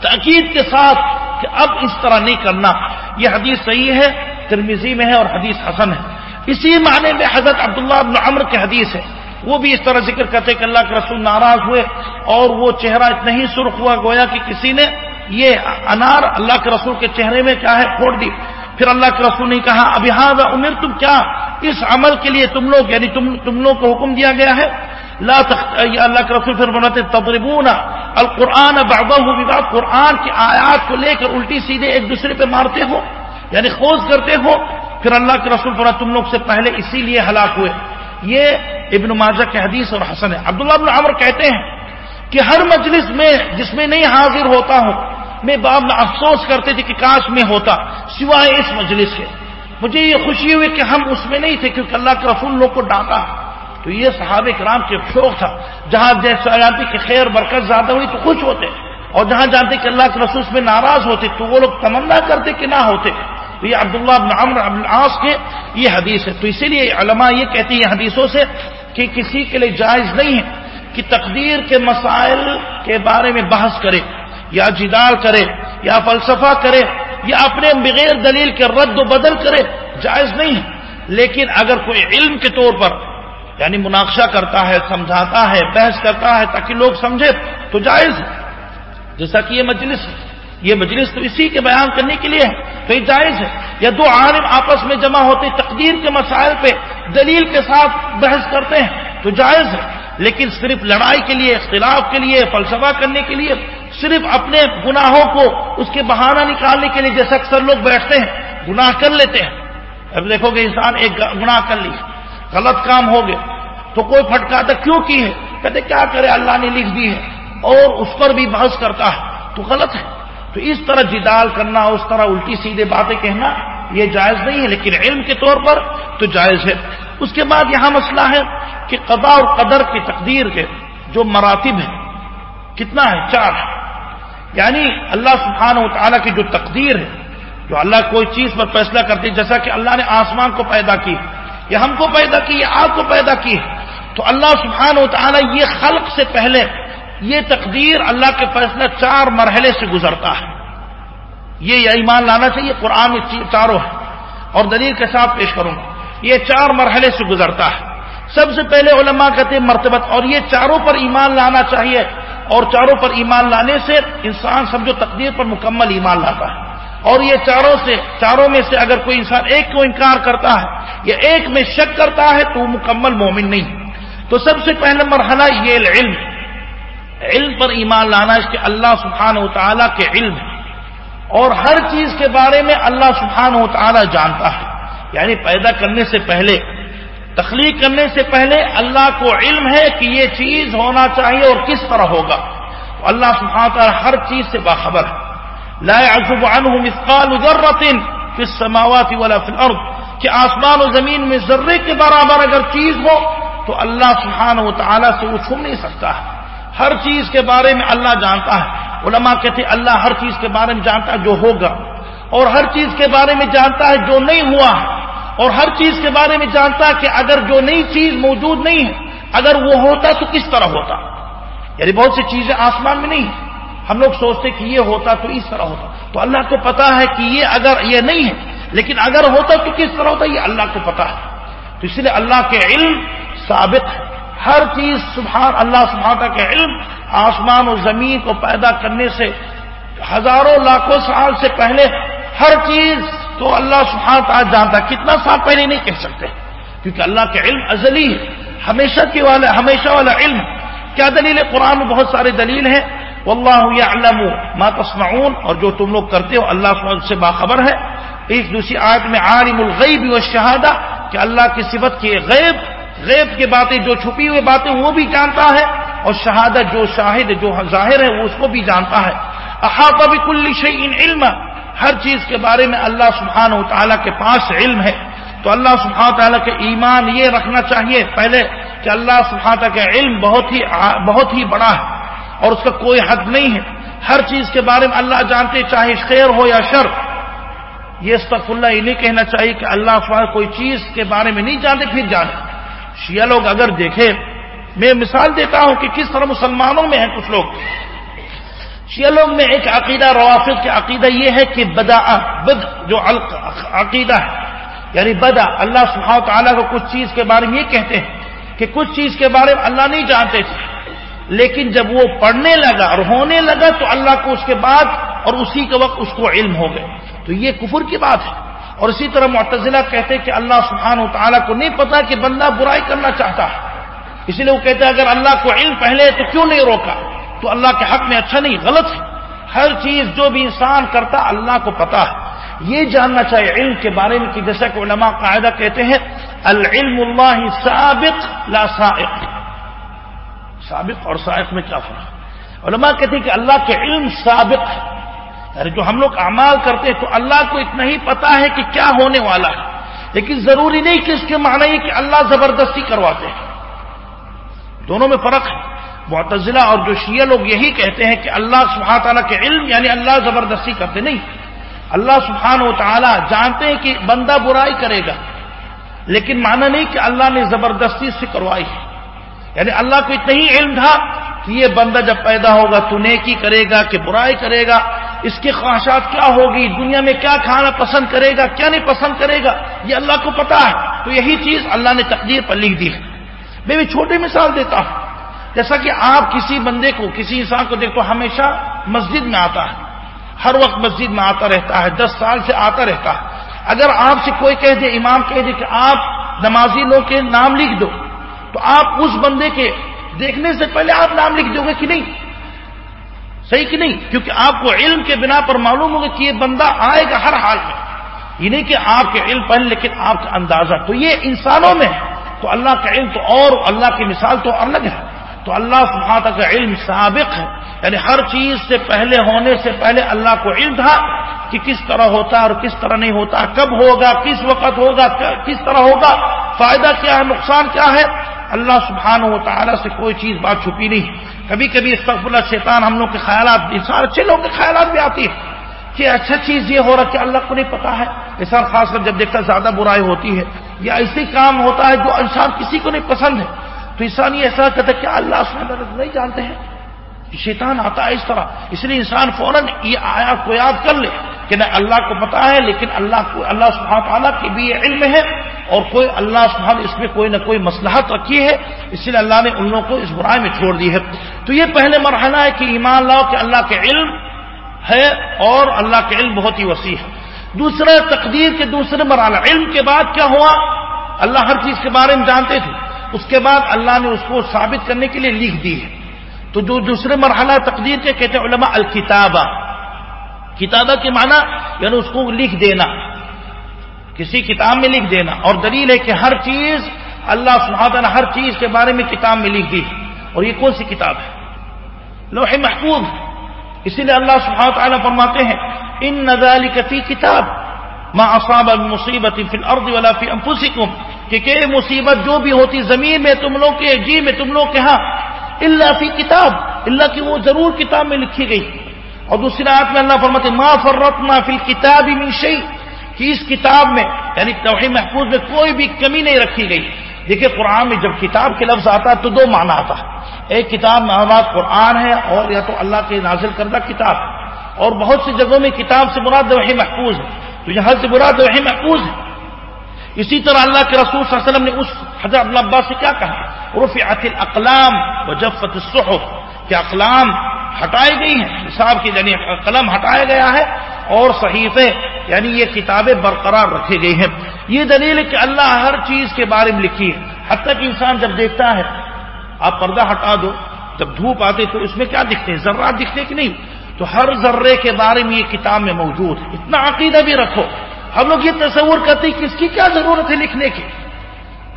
تاکید کے ساتھ کہ اب اس طرح نہیں کرنا۔ یہ حدیث صحیح ہے ترمیزی میں ہے اور حدیث حسن ہے۔ اسی معنی میں حضرت عبداللہ بن عمر کی حدیث ہے۔ وہ بھی اس طرح ذکر کرتے کہ اللہ کے رسول ناراض ہوئے اور وہ چہرہ اتنا ہی سرخ ہوا گویا کہ کسی نے یہ انار اللہ کے رسول کے چہرے میں کیا ہے پھوڑ دی۔ پھر اللہ کے رسول نے کہا، ابھی ہاں عمر تم کیا؟ اس عمل کے لیے تم لوگ یعنی تم تم لوگ کو حکم دیا گیا ہے۔ لا تخت اللہ کے رسول پھر بناتے تبربون القرآن بابا قرآن کی آیات کو لے کر الٹی سیدھے ایک دوسرے پہ مارتے ہو یعنی خوض کرتے ہو۔ پھر اللہ کے رسول پر تم لوگ سے پہلے اسی لیے ہلاک ہوئے۔ یہ ابن ماجہ کے حدیث اور حسن ہے۔ عبداللہ بن عمر کہتے ہیں کہ ہر مجلس میں جس میں نہیں حاضر ہوتا ہوں، میں باب میں افسوس کرتے تھے کہ کاش میں ہوتا، سوائے اس مجلس کے۔ مجھے یہ خوشی ہوئی کہ ہم اس میں نہیں تھے، کیونکہ اللہ کے رسول لوگ کو ڈانٹا۔ تو یہ صحابہ کرام کے شوق تھا۔ جہاں جیسے جانتے کہ خیر برکت زیادہ ہوئی تو خوش ہوتے، اور جہاں جانتے کہ اللہ کے رسول اس میں ناراض ہوتے تو وہ لوگ تمنا کرتے کہ نہ ہوتے۔ تو یہ عبداللہ بن عمر العاص کے یہ حدیث ہے۔ تو اسی لیے علماء یہ کہتے ہیں حدیثوں سے کہ کسی کے لیے جائز نہیں ہے کہ تقدیر کے مسائل کے بارے میں بحث کرے، یا جدال کرے، یا فلسفہ کرے، یا اپنے بغیر دلیل کے رد و بدل کرے، جائز نہیں ہے۔ لیکن اگر کوئی علم کے طور پر یعنی مناقشہ کرتا ہے، سمجھاتا ہے، بحث کرتا ہے تاکہ لوگ سمجھے، تو جائز جیسا کہ یہ مجلس ہے۔ یہ مجلس تو اسی کے بیان کرنے کے لیے ہے، تو یہ جائز ہے۔ یا دو عالم آپس میں جمع ہوتے تقدیر کے مسائل پہ دلیل کے ساتھ بحث کرتے ہیں، تو جائز ہے۔ لیکن صرف لڑائی کے لیے، اختلاف کے لیے، فلسفہ کرنے کے لیے، صرف اپنے گناہوں کو اس کے بہانہ نکالنے کے لیے جیسے اکثر لوگ بیٹھتے ہیں، گناہ کر لیتے ہیں۔ اب دیکھو گے انسان ایک گناہ کر لی، غلط کام ہو گئے تو کوئی پھٹکاتا کیوں کی ہے؟ کہتے کیا کرے؟ اللہ نے لکھ دی ہے اور اس پر بھی بحث کرتا ہے، تو غلط ہے۔ تو اس طرح جدال کرنا، اس طرح الٹی سیدھے باتیں کہنا، یہ جائز نہیں ہے، لیکن علم کے طور پر تو جائز ہے۔ اس کے بعد یہاں مسئلہ ہے کہ قضاء اور قدر کی تقدیر کے جو مراتب ہیں، کتنا ہے؟ چار ہے یعنی اللہ سبحانہ و تعالیٰ کی جو تقدیر ہے، جو اللہ کوئی چیز پر فیصلہ کرتی جیسا کہ اللہ نے آسمان کو پیدا کی یا ہم کو پیدا کی یا آپ کو پیدا کی، تو اللہ سبحانہ و تعالیٰ یہ خلق سے پہلے یہ تقدیر اللہ کے فیصلہ چار مرحلے سے گزرتا ہے۔ یہ ایمان لانا چاہیے، قرآن میں چاروں ہے اور دلیل کے ساتھ پیش کروں گا یہ چار مرحلے سے گزرتا ہے۔ سب سے پہلے علماء کہتے ہیں مرتبت، اور یہ چاروں پر ایمان لانا چاہیے۔ اور چاروں پر ایمان لانے سے انسان سمجھو تقدیر پر مکمل ایمان لاتا ہے۔ اور یہ چاروں سے، چاروں میں سے اگر کوئی انسان ایک کو انکار کرتا ہے یا ایک میں شک کرتا ہے تو وہ مکمل مومن نہیں۔ تو سب سے پہلا مرحلہ یہ علم علم پر ایمان لانا اس کے اللہ سبحانہ و تعالیٰ کے علم ہے۔ اور ہر چیز کے بارے میں اللہ سبحانہ و تعالیٰ جانتا ہے۔ یعنی پیدا کرنے سے پہلے، تخلیق کرنے سے پہلے اللہ کو علم ہے کہ یہ چیز ہونا چاہیے اور کس طرح ہوگا۔ تو اللہ سبحانہ تعالیٰ ہر چیز سے باخبر ہے۔ لا يعزب عنه مثقال ذرة في السماوات ولا في الارض کہ آسمان و زمین میں ذرے کے برابر اگر چیز ہو، تو اللہ سبحانہ و تعالیٰ سے وہ چھو نہیں سکتا۔ ہے ہر چیز کے بارے میں اللہ جانتا ہے۔ علماء کہتے ہیں اللہ ہر چیز کے بارے میں جانتا ہے جو ہوگا۔ اور ہر چیز کے بارے میں جانتا ہے جو نہیں ہوا۔ ہے اور ہر چیز کے بارے میں جانتا ہے کہ اگر جو نئی چیز موجود نہیں ہے، اگر وہ ہوتا تو کس طرح ہوتا۔ یعنی بہت سی چیزیں آسمان میں نہیں ہیں۔ ہم لوگ سوچتے کہ یہ ہوتا تو اس طرح ہوتا۔ تو اللہ کو پتا ہے کہ یہ اگر یہ نہیں ہے، لیکن اگر ہوتا تو کس طرح ہوتا، یہ اللہ کو پتا ہے۔ تو اس لیے اللہ کے علم ثابت ہے۔ ہر چیز سبحان اللہ سبحانہ کے علم آسمان و زمین کو پیدا کرنے سے، ہزاروں لاکھوں سال سے پہلے ہر چیز تو اللہ سبحانہ تعالیٰ جانتا کتنا سال پہلے نہیں کہہ سکتے، کیونکہ اللہ کے علم ازلی ہے۔ ہمیشہ کے والے ہمیشہ والا علم۔ کیا دلیل ہے؟ قرآن میں بہت سارے دلیل ہیں۔ واللہ یعلم ما تصنعون۔ اور جو تم لوگ کرتے ہو، اللہ سے باخبر ہے۔ ایک دوسری آیت میں عالم الغیب و شہادہ کہ اللہ کی صفت کی غیب غیب کی باتیں جو چھپی ہوئی باتیں وہ بھی جانتا ہے اور شہادت جو شاہد جو ظاہر ہے وہ اس کو بھی جانتا ہے۔ احاطہ بھی کل شعین علم ہر چیز کے بارے میں اللہ سبحانہ و تعالیٰ کے پاس علم ہے۔ تو اللہ سبحانہ تعالیٰ کے ایمان یہ رکھنا چاہیے پہلے کہ اللہ سبحانہ تعالیٰ کا علم بہت ہی بہت ہی بڑا ہے اور اس کا کوئی حد نہیں ہے۔ ہر چیز کے بارے میں اللہ جانتے چاہے خیر ہو یا شر، یہ استغفر اللہ، یہ نہیں کہنا چاہیے کہ اللہ سبحانہ کوئی چیز کے بارے میں نہیں جانتے پھر جانے۔ شیعہ لوگ اگر دیکھیں، میں مثال دیتا ہوں کہ کس طرح مسلمانوں میں ہیں کچھ لوگ۔ شیعہ لوگ میں ایک عقیدہ روافظ کا عقیدہ یہ ہے کہ بدا بد جو عقیدہ ہے یعنی بدا اللہ سبحانہ تعالیٰ کو کچھ چیز کے بارے میں یہ کہتے ہیں کہ کچھ چیز کے بارے میں اللہ نہیں جانتے تھے۔ لیکن جب وہ پڑھنے لگا اور ہونے لگا تو اللہ کو اس کے بعد اور اسی کے وقت اس کو علم ہو گئے۔ تو یہ کفر کی بات ہے۔ اور اسی طرح معتزلہ کہتے کہ اللہ سبحانہ و تعالیٰ کو نہیں پتا کہ بندہ برائی کرنا چاہتا ہے۔ اس لیے وہ کہتے ہیں اگر اللہ کو علم پہلے تو کیوں نہیں روکا؟ تو اللہ کے حق میں اچھا نہیں، غلط ہے۔ ہر چیز جو بھی انسان کرتا اللہ کو پتا ہے۔ یہ جاننا چاہیے علم کے بارے میں کہ جیسا کہ علماء قاعدہ کہتے ہیں، العلم اللہ سابق لا سائق۔ سابق اور سائق میں کیا فرق؟ علماء کہتے ہیں کہ اللہ کے علم سابق ہے۔ یعنی جو ہم لوگ اعمال کرتے ہیں تو اللہ کو اتنا ہی پتا ہے کہ کیا ہونے والا ہے۔ لیکن ضروری نہیں کہ اس کے معنی ہے کہ اللہ زبردستی کرواتے ہیں۔ دونوں میں فرق ہے۔ معتزلہ اور جو شیعہ لوگ یہی کہتے ہیں کہ اللہ سبحانہ تعالیٰ کے علم یعنی اللہ زبردستی کرتے نہیں۔ اللہ سبحانہ و تعالیٰ جانتے ہیں کہ بندہ برائی کرے گا، لیکن مانا نہیں کہ اللہ نے زبردستی سے کروائی۔ ہے یعنی اللہ کو اتنا ہی علم تھا یہ بندہ جب پیدا ہوگا تو نیکی کرے گا کہ برائی کرے گا، اس کی خواہشات کیا ہوگی، دنیا میں کیا کھانا پسند کرے گا، کیا نہیں پسند کرے گا، یہ اللہ کو پتا ہے۔ تو یہی چیز اللہ نے تقدیر پر لکھ دی ہے۔ میں بھی چھوٹی مثال دیتا ہوں۔ جیسا کہ آپ کسی بندے کو، کسی انسان کو دیکھو، ہمیشہ مسجد میں آتا ہے۔ ہر وقت مسجد میں آتا رہتا ہے، دس سال سے آتا رہتا ہے۔ اگر آپ سے کوئی کہہ دے، امام کہہ دے کہ آپ نمازی لوگ کے نام لکھ دو، تو آپ اس بندے کے دیکھنے سے پہلے آپ نام لکھ دو گے کہ نہیں؟ صحیح کہ نہیں؟ کیونکہ آپ کو علم کے بنا پر معلوم ہوگا کہ یہ بندہ آئے گا ہر حال میں۔ یہ نہیں کہ آپ کے علم پہلے لیکن آپ کا اندازہ۔ تو یہ انسانوں میں ہے۔ تو اللہ کا علم تو اور، اللہ کی مثال تو الگ ہے۔ تو اللہ سبحانہ کا علم سابق ہے۔ یعنی ہر چیز سے پہلے ہونے سے پہلے اللہ کو علم تھا کہ کس طرح ہوتا اور کس طرح نہیں ہوتا، کب ہوگا، کس وقت ہوگا، کس طرح ہوگا، فائدہ کیا ہے، نقصان کیا ہے۔ اللہ سبحانہ و تعالیٰ سے کوئی چیز بات چھپی نہیں۔ کبھی کبھی اللہ شیطان ہم لوگ کے خیالات انسان اچھے لوگ کے خیالات بھی آتی ہے کہ اچھا چیز یہ ہو رہا کہ اللہ کو نہیں پتا ہے۔ انسان خاص کر جب دیکھتا زیادہ برائی ہوتی ہے یا ایسے کام ہوتا ہے جو انسان کسی کو نہیں پسند ہے۔ تو انسان یہ ایسا کہتا ہے کہ اللہ سبحانہ نہیں جانتے ہیں۔ شیطان آتا ہے اس طرح۔ اس لیے انسان فوراً یہ آیا کو یاد کر لے کہ نہ اللہ کو پتا ہے، لیکن اللہ کو اللہ سبحانہ تعالیٰ کی بھی یہ علم ہے۔ اور کوئی اللہ سبحانہ اس میں کوئی نہ کوئی مسلحت رکھی ہے، اس لیے اللہ نے ان لوگوں کو اس برائی میں چھوڑ دی ہے۔ تو یہ پہلے مرحلہ ہے کہ ایمان لاؤ کہ اللہ کے علم ہے اور اللہ کے علم بہت ہی وسیع ہے۔ دوسرا تقدیر کے دوسرے مرحلہ، علم کے بعد کیا ہوا؟ اللہ ہر چیز کے بارے میں جانتے تھے۔ اس کے بعد اللہ نے اس کو ثابت کرنے کے لیے لکھ دی ہے۔ تو جو دوسرے مرحلہ تقدیر کے، کہتے ہیں علماء الکتابہ۔ کتابہ کے معنی یعنی اس کو لکھ دینا۔ کسی کتاب میں لکھ دینا اور دلیل ہے کہ ہر چیز اللہ سبحانہ نے ہر چیز کے بارے میں کتاب میں لکھ دی اور یہ کون سی کتاب ہے؟ لوح محفوظ اسی لیے اللہ سبحانہ تعالیٰ فرماتے ہیں ان نظال فی کتاب۔ ماں اصاب مصیبت فی الارض ولا فی انفسکم کہ کہ مصیبت جو بھی ہوتی زمین میں تم لوگ کے جی میں تم لوگ کے ہاں اللہ فی کتاب۔ اللہ کی وہ ضرور کتاب میں لکھی گئی۔ اور دوسری رات میں اللہ فرماتے ما فرتنا فی الکتاب من شیء کہ اس کتاب میں یعنی توحید محفوظ میں کوئی بھی کمی نہیں رکھی گئی۔ دیکھیں قرآن میں جب کتاب کے لفظ آتا ہے تو دو معنی آتا ہے۔ ایک کتاب محمد قرآن ہے اور یا تو اللہ کے نازل کردہ کتاب اور بہت سی جگہوں میں کتاب سے مراد وحی محفوظ ہے۔ تو یہاں سے مراد وحی محفوظ ہے۔ اسی طرح اللہ کے رسول صلی اللہ علیہ وسلم نے اس حضرت اللہ عباس سے کیا کہا؟ رفعت الاقلام وجفت الصحف۔ کہ اقلام ہٹائی گئی ہیں، حساب کی یعنی قلم ہٹایا گیا ہے۔ اور صحیفے یعنی یہ کتابیں برقرار رکھی گئی ہیں۔ یہ دلیل ہے کہ اللہ ہر چیز کے بارے میں لکھی ہے۔ حتیٰ کہ انسان جب دیکھتا ہے، آپ پردہ ہٹا دو، جب دھوپ آتے تو اس میں کیا دکھتے ہیں؟ ذرات دکھتے کہ نہیں؟ تو ہر ذرے کے بارے میں یہ کتاب میں موجود ہے۔ اتنا عقیدہ بھی رکھو۔ ہم لوگ یہ تصور کرتے ہیں کہ اس کی کیا ضرورت ہے لکھنے کی؟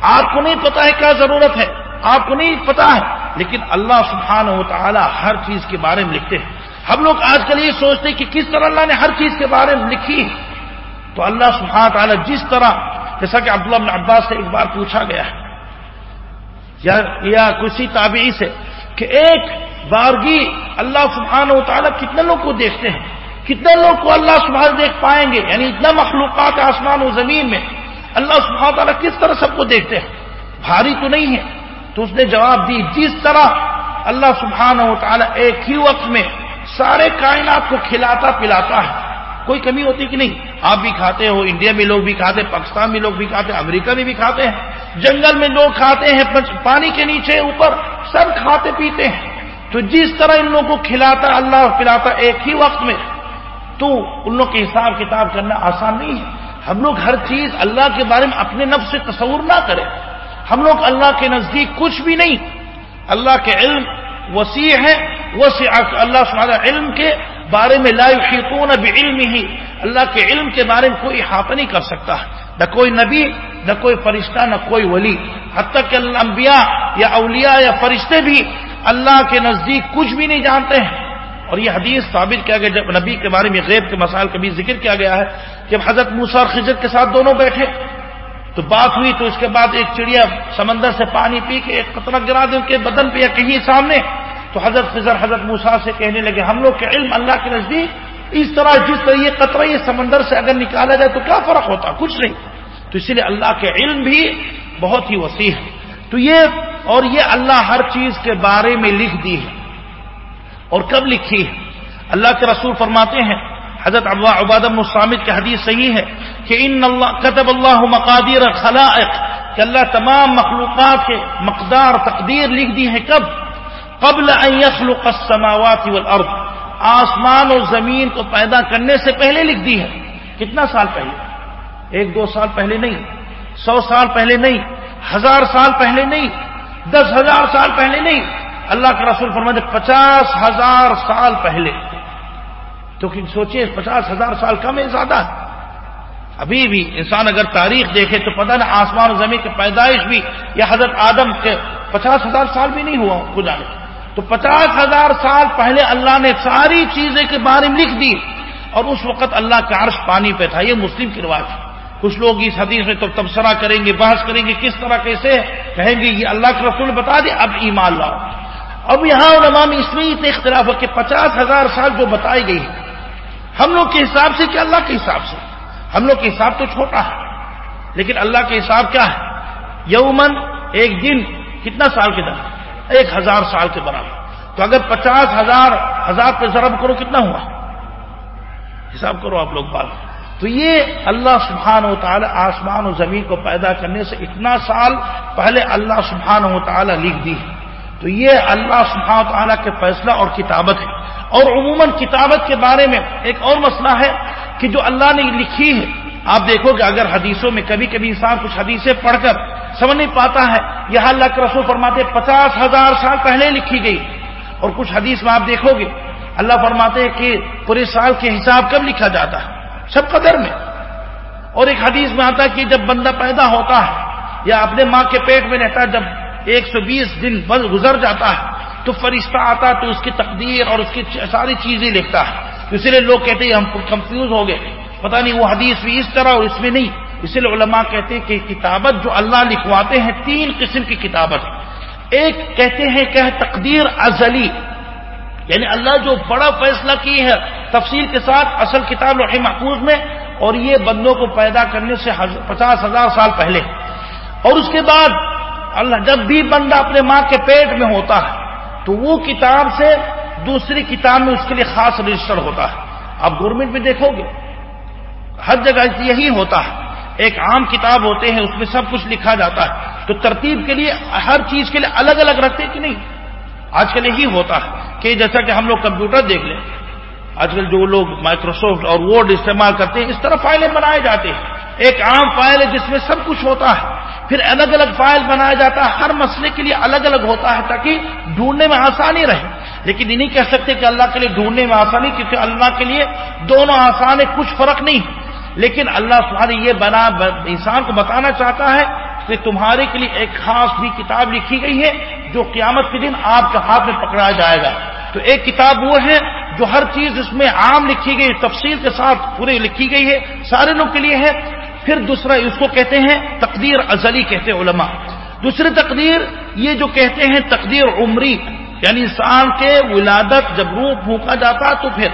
آپ کو نہیں پتا ہے کیا ضرورت ہے، آپ کو نہیں پتا ہے، لیکن اللہ سبحانہ و تعالی ہر چیز کے بارے میں لکھتے ہیں۔ ہم لوگ آج کل یہ سوچتے ہیں کہ کس طرح اللہ نے ہر چیز کے بارے میں لکھی تو اللہ سبحانہ تعالیٰ جس طرح، جیسا کہ عبداللہ بن عباس سے ایک بار پوچھا گیا ہے، یا کسی تابعی سے کہ ایک بارگی اللہ سبحانہ و تعالیٰ کتنے لوگ کو دیکھتے ہیں؟ کتنے لوگ کو اللہ سبحانہ دیکھ پائیں گے؟ یعنی اتنا مخلوقات آسمان و زمین میں۔ اللہ سبحانہ تعالیٰ کس طرح سب کو دیکھتے ہیں؟ بھاری تو نہیں ہے۔ تو اس نے جواب دی، جس طرح اللہ سبحانہ و تعالیٰ ایک ہی وقت میں سارے کائنات کو کھلاتا پلاتا ہے۔ کوئی کمی ہوتی کہ نہیں؟ آپ بھی کھاتے ہو، انڈیا میں لوگ بھی کھاتے، پاکستان میں لوگ بھی کھاتے، امریکہ میں بھی کھاتے ہیں۔ جنگل میں لوگ کھاتے ہیں پانی کے نیچے، اوپر سب کھاتے پیتے ہیں۔ تو جس طرح ان لوگوں کو کھلاتا، اللہ پلاتا ایک ہی وقت میں، تو ان لوگ کے حساب کتاب کرنا آسان نہیں ہے۔ ہم لوگ ہر چیز اللہ کے بارے میں اپنے نفس سے تصور نہ کریں۔ ہم لوگ اللہ کے نزدیک کچھ بھی نہیں۔ اللہ کے علم وسیع ہے وسیع اللہ سبحانہ علم کے بارے میں لا يحيطون بعلم ہی اللہ کے علم کے بارے میں کوئی احاطہ نہیں کر سکتا۔ نہ کوئی نبی، نہ کوئی فرشتہ، نہ کوئی ولی۔ حتیٰ کہ انبیاء یا اولیاء یا فرشتے بھی اللہ کے نزدیک کچھ بھی نہیں جانتے ہیں۔ اور یہ حدیث ثابت کیا گیا جب نبی کے بارے میں غیب کے مسائل کا بھی ذکر کیا گیا ہے، جب حضرت موسا اور خضر کے ساتھ دونوں بیٹھے، تو بات ہوئی، تو اس کے بعد ایک چڑیا سمندر سے پانی پی کے ایک قطرہ گرا دے، ان کے بدن پہ یا کہیں سامنے تو حضرت فضر، حضرت موسا سے کہنے لگے، ہم لوگ کے علم اللہ کے نزدیک اس طرح جس طرح یہ قطرہ، یہ سمندر سے اگر نکالا جائے تو کیا فرق ہوتا؟ کچھ نہیں۔ تو اسی لیے اللہ کے علم بھی بہت ہی وسیع ہے تو یہ اور یہ اللہ ہر چیز کے بارے میں لکھ دی ہے اور کب لکھی ہے؟ اللہ کے رسول فرماتے ہیں، حضرت ابا عباد السامد کی حدیث صحیح ہے کہ ان اللہ، کتب اللہ مقادیر خلائق کہ اللہ تمام مخلوقات کے مقدار، تقدیر لکھ دی ہے۔ کب؟ قبل ان يخلق السماوات والارض آسمان اور زمین کو پیدا کرنے سے پہلے لکھ دی ہے۔ کتنا سال پہلے؟ ایک دو سال پہلے نہیں۔ سو سال پہلے نہیں۔ ہزار سال پہلے نہیں۔ دس ہزار سال پہلے نہیں۔ اللہ کے رسول فرماتے پچاس ہزار سال پہلے۔ تو سوچئے پچاس ہزار سال کم ہے، زیادہ۔ ابھی بھی انسان اگر تاریخ دیکھے تو پتہ نا آسمان و زمین کی پیدائش بھی یا حضرت آدم کے پچاس ہزار سال بھی نہیں ہوا، خدا نے۔ تو پچاس ہزار سال پہلے اللہ نے ساری چیزیں کے بارے میں لکھ دی اور اس وقت اللہ کا عرش پانی پہ تھا، یہ مسلم کی رواج ہے کچھ لوگ اس حدیث میں تو تبصرہ کریں گے، بحث کریں گے، کس طرح کیسے کہیں گے، یہ اللہ کے رسول بتا دے، اب ایمان لاؤ۔ اب یہاں علماء میں اس میں اتنے اختلاف ہو کہ پچاس ہزار سال جو بتائی گئی ہے ہم لوگ کے حساب سے کہ اللہ کے حساب سے؟ ہم لوگ کے حساب تو چھوٹا ہے۔ لیکن اللہ کے حساب کیا ہے؟ یومن ایک دن، کتنا سال کے در ایک ہزار سال کے برابر۔ تو اگر پچاس ہزار ہزار پہ ضرب کرو، کتنا ہوا؟ حساب کرو آپ لوگ بات۔ تو یہ اللہ سبحانہ و تعالی آسمان و زمین کو پیدا کرنے سے اتنا سال پہلے اللہ سبحانہ و تعالی لکھ دی ہے۔ تو یہ اللہ سبحانہ و تعالیٰ کے فیصلہ اور کتابت ہے۔ اور عموماً کتابت کے بارے میں ایک اور مسئلہ ہے کہ جو اللہ نے لکھی ہے آپ دیکھو کہ اگر حدیثوں میں کبھی کبھی انسان کچھ حدیثیں پڑھ کر سمجھ نہیں پاتا ہے یہ اللہ کے رسول فرماتے پچاس ہزار سال پہلے لکھی گئی۔ اور کچھ حدیث میں آپ دیکھو گے، اللہ فرماتے کہ پورے سال کے حساب کب لکھا جاتا ہے؟ سب قدر میں۔ اور ایک حدیث میں آتا ہے کہ جب بندہ پیدا ہوتا ہے یا اپنے ماں کے پیٹ میں رہتا ہے، جب ایک سو بیس دن گزر جاتا ہے، تو فرشتہ آتا تو اس کی تقدیر اور اس کی ساری چیزیں لکھتا ہے۔ اسی لیے لوگ کہتے ہیں ہم کنفیوز ہو گئے۔ پتہ نہیں وہ حدیث بھی اس طرح اور اس میں نہیں۔ اسی لیے علماء کہتے ہیں کہ کتابت جو اللہ لکھواتے ہیں تین قسم کی کتابت۔ ایک کہتے ہیں کہ تقدیر ازلی یعنی اللہ جو بڑا فیصلہ کی ہے تفصیل کے ساتھ اصل کتاب لوح محفوظ میں، اور یہ بندوں کو پیدا کرنے سے پچاس ہزار سال پہلے۔ اور اس کے بعد اللہ جب بھی بندہ اپنے ماں کے پیٹ میں ہوتا ہے، تو وہ کتاب سے دوسری کتاب میں اس کے لیے خاص رجسٹر ہوتا ہے۔ آپ گورنمنٹ میں دیکھو گے۔ ہر جگہ یہی ہوتا ہے۔ ایک عام کتاب ہوتے ہیں، اس میں سب کچھ لکھا جاتا ہے۔ تو ترتیب کے لیے ہر چیز کے لیے الگ الگ رکھتے کہ نہیں؟ آج کل یہی ہوتا ہے کہ جیسا کہ ہم لوگ کمپیوٹر دیکھ لیں، آج کل جو لوگ مائکروسافٹ اور وورڈ استعمال کرتے ہیں، اس طرح فائلیں بنائے جاتے ہیں۔ ایک عام فائل ہے جس میں سب کچھ ہوتا ہے۔ پھر الگ الگ فائل بنایا جاتا ہے، ہر مسئلے کے لیے الگ الگ ہوتا ہے تاکہ ڈھونڈنے میں آسانی رہے۔ لیکن یہ نہیں کہہ سکتے کہ اللہ کے لیے ڈھونڈنے میں آسانی کیونکہ اللہ کے لیے دونوں آسان ہے کچھ فرق نہیں۔ لیکن اللہ سبحانہ یہ بنا انسان کو بتانا چاہتا ہے کہ تمہارے کے لیے ایک خاص بھی کتاب لکھی گئی ہے جو قیامت کے دن آپ کے ہاتھ میں پکڑایا جائے گا۔ تو ایک کتاب وہ ہے جو ہر چیز اس میں عام لکھی گئی، تفصیل کے ساتھ پورے لکھی گئی ہے، سارے لوگ کے لیے ہے۔ پھر دوسرا اس کو کہتے ہیں تقدیر ازلی کہتے علماء۔ دوسری تقدیر یہ جو کہتے ہیں تقدیر عمری یعنی انسان کے ولادت جب روح پھونکا جاتا تو پھر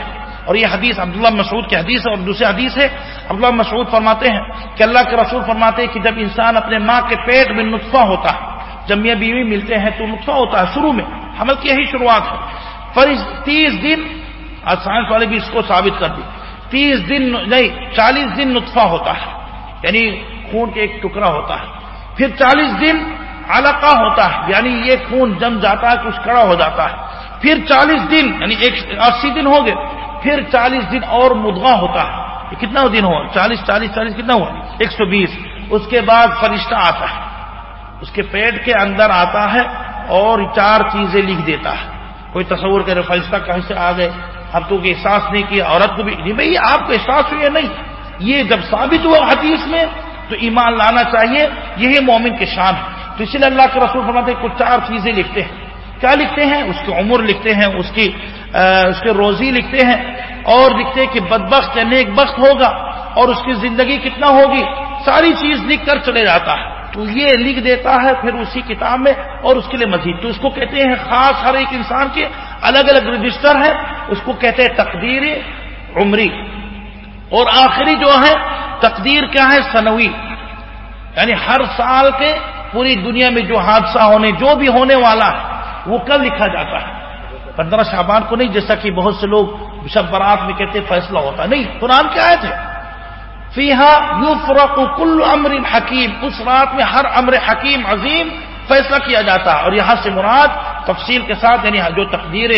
اور یہ حدیث عبداللہ مسعود کی حدیث ہے اور دوسری حدیث ہے۔ عبداللہ مسعود فرماتے ہیں کہ اللہ کے رسول فرماتے ہیں کہ جب انسان اپنے ماں کے پیٹ میں نطفہ ہوتا ہے، جب میاں بیوی ملتے ہیں تو نطفہ ہوتا ہے شروع میں۔ حمل کی یہی شروعات ہے۔ پر تیس دن، آج سائنس والے بھی اس کو ثابت کر دی تیس دن، نہیں، چالیس دن نطفہ ہوتا ہے۔ یعنی خون کے ایک ٹکڑا ہوتا ہے۔ پھر چالیس دن علقہ ہوتا ہے۔ یعنی یہ خون جم جاتا ہے، کچھ کڑا ہو جاتا ہے۔ پھر چالیس دن یعنی ایک اسی دن ہو گئے۔ پھر چالیس دن اور مدغا ہوتا ہے۔ یہ کتنا دن ہوا؟ چالیس چالیس چالیس کتنا ہوا؟ ایک سو بیس۔ اس کے بعد فرشتہ آتا ہے۔ اس کے پیٹ کے اندر آتا ہے اور چار چیزیں لکھ دیتا ہے۔ کوئی تصور کرے فرشتہ کہیں سے آ گئے اب تو احساس نہیں کیا، عورت کو بھی نہیں، بھائی آپ کو احساس ہوئی نہیں؟ یہ جب ثابت ہوا حدیث میں، تو ایمان لانا چاہیے، یہی مومن کے شان ہے۔ تو اسی لیے اللہ کے رسول فرماتے ہیں، کچھ چار چیزیں لکھتے ہیں۔ کیا لکھتے ہیں؟ اس کی عمر لکھتے ہیں، اس کی اس کے روزی لکھتے ہیں اور لکھتے ہیں کہ بدبخت یا نیک بخت ہوگا اور اس کی زندگی کتنا ہوگی، ساری چیز لکھ کر چلے جاتا ہے۔ تو یہ لکھ دیتا ہے پھر اسی کتاب میں اور اس کے لیے مزید۔ تو اس کو کہتے ہیں خاص ہر ایک انسان کے الگ الگ رجسٹر ہے اس کو کہتے ہیں تقدیر عمری۔ اور آخری جو ہے، تقدیر کیا ہے؟ سنوی۔ یعنی ہر سال کے پوری دنیا میں جو حادثہ ہونے، جو بھی ہونے والا ہے، وہ کب لکھا جاتا ہے۔ پندرہ شعبان کو نہیں، جیسا کہ بہت سے لوگ شب برات میں کہتے فیصلہ ہوتا نہیں، قرآن کیا آئے تھے فیحا یو فرق کل امر حکیم۔ اس رات میں ہر امر حکیم عظیم فیصلہ کیا جاتا ہے۔ اور یہاں سے مراد تفصیل کے ساتھ یعنی جو تقدیر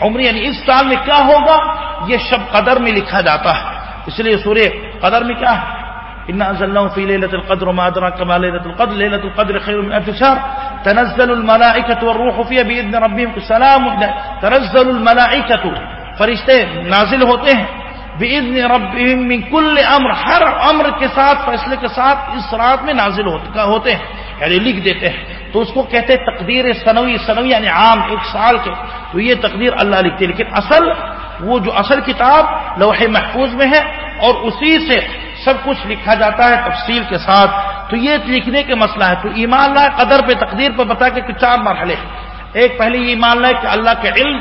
عمر یعنی اس سال میں کیا ہوگا، یہ شب قدر میں لکھا جاتا ہے۔ اس لیے سورہ قدر میں کیا ہے؟ ان فی لیلۃ القدر ما ادراک ما لیلۃ القدر لیلۃ القدر خیر من الف شهر تنزل الملائکۃ والروح فیها باذن ربهم سلام تنزل الملائکۃ فرشتے نازل ہوتے ہیں باذن ربهم من كل امر ہر امر کے ساتھ، فیصلے کے ساتھ اس رات میں نازل ہوتے ہیں یعنی لکھ دیتے ہیں۔ تو اس کو کہتے ہیں تقدیر سنوی سنوی یعنی عام، ایک سال کے۔ تو یہ تقدیر اللہ لکھتے لیکن اصل وہ جو اصل کتاب لوح محفوظ میں ہے اور اسی سے سب کچھ لکھا جاتا ہے تفصیل کے ساتھ۔ تو یہ لکھنے کے مسئلہ ہے۔ تو ایمان اللہ قدر پہ، تقدیر پہ بتا کے کہ چار مرحلے ایک پہلے یہ ایمان اللہ کہ اللہ کے علم،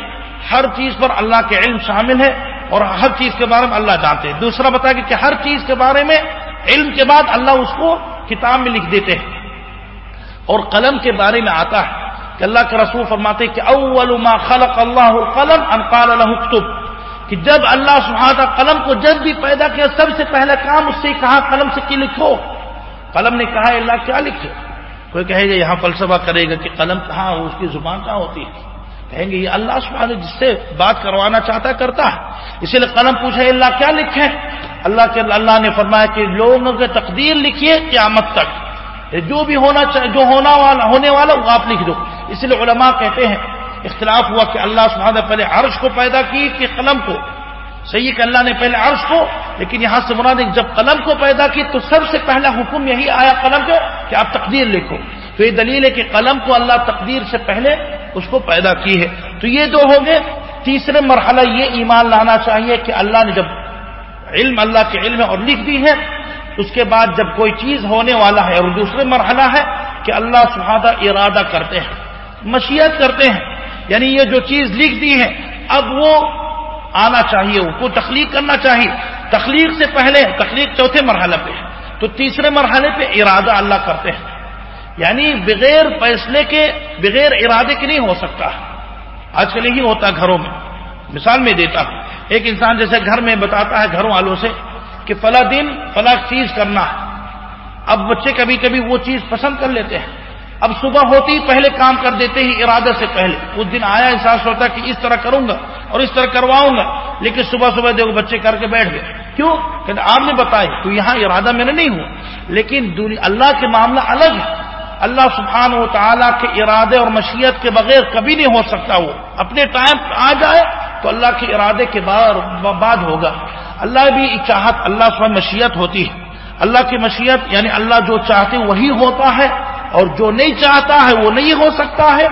ہر چیز پر اللہ کے علم شامل ہے اور ہر چیز کے بارے میں اللہ جانتے ہیں۔ دوسرا بتا کہ ہر چیز کے بارے میں علم کے بعد اللہ اس کو کتاب میں لکھ دیتے ہیں۔ اور قلم کے بارے میں آتا ہے کہ اللہ کے رسول فرماتے کہ اول ما خلق اللہ القلم ان قال له کہ جب اللہ سبحانہ قلم کو جب بھی پیدا کیا، سب سے پہلا کام اس سے کہا، قلم سے کی لکھو؟ قلم نے کہا، اللہ کیا لکھے؟ کوئی کہے گا، یہاں فلسفہ کرے گا کہ قلم کہاں، اس کی زبان کہاں ہوتی ہے؟ کہیں گے، یہ اللہ سبحانہ جس سے بات کروانا چاہتا کرتا ہے۔ اسی لیے قلم پوچھے، اللہ کیا لکھے؟ اللہ کے، اللہ نے فرمایا کہ لوگوں کے تقدیر لکھیے قیامت تک۔ جو بھی ہونا جو ہونا والا، ہونے والا، وہ آپ لکھ دو۔ اس لیے علماء کہتے ہیں اختلاف ہوا کہ اللہ سبحانہ پہلے عرش کو پیدا کی، کہ قلم کو۔ صحیح کہ اللہ نے پہلے عرش کو، لیکن یہاں سے مراد جب قلم کو پیدا کی تو سب سے پہلا حکم یہی آیا قلم کے کہ آپ تقدیر لکھو۔ تو یہ دلیل ہے کہ قلم کو اللہ تقدیر سے پہلے اس کو پیدا کی ہے۔ تو یہ دو ہو گئے تیسرے مرحلہ یہ ایمان لانا چاہیے کہ اللہ نے جب علم، اللہ کے علم اور لکھ دی ہے، اس کے بعد جب کوئی چیز ہونے والا ہے اور دوسرے مرحلہ ہے کہ اللہ سبحانہ ارادہ کرتے ہیں، مشیت کرتے ہیں۔ یعنی یہ جو چیز لکھ دی ہے اب وہ آنا چاہیے، ان کو تخلیق کرنا چاہیے۔ تخلیق سے پہلے، تخلیق چوتھے مرحلے پہ۔ ہے تو تیسرے مرحلے پہ ارادہ اللہ کرتے ہیں۔ یعنی بغیر فیصلے کے، بغیر ارادے کے نہیں ہو سکتا۔ آج کل یہی ہوتا گھروں میں۔ مثال میں دیتا ہوں۔ ایک انسان جیسے گھر میں بتاتا ہے گھر والوں سے کہ فلاں دن فلاں چیز کرنا۔ ہے اب بچے کبھی کبھی وہ چیز پسند کر لیتے ہیں۔ اب صبح ہوتی پہلے کام کر دیتے ہی ارادے سے پہلے۔ اس دن آیا احساس ہوتا کہ اس طرح کروں گا اور اس طرح کرواؤں گا، لیکن صبح صبح دیکھو بچے کر کے بیٹھ گئے۔ کیوں؟ کہ آپ نے بتایا، تو یہاں ارادہ میں نے نہیں ہوا۔ لیکن اللہ کے معاملہ الگ ہے۔ اللہ سبحانہ و تعالیٰ کے ارادے اور مشیت کے بغیر کبھی نہیں ہو سکتا وہ۔ اپنے ٹائم آ جائے تو اللہ کے ارادے کے بعد ہوگا۔ اللہ بھی چاہت، اللہ سب مشیت ہوتی ہے۔ اللہ کی مشیت یعنی اللہ جو چاہتے وہی ہوتا ہے۔ اور جو نہیں چاہتا ہے وہ نہیں ہو سکتا ہے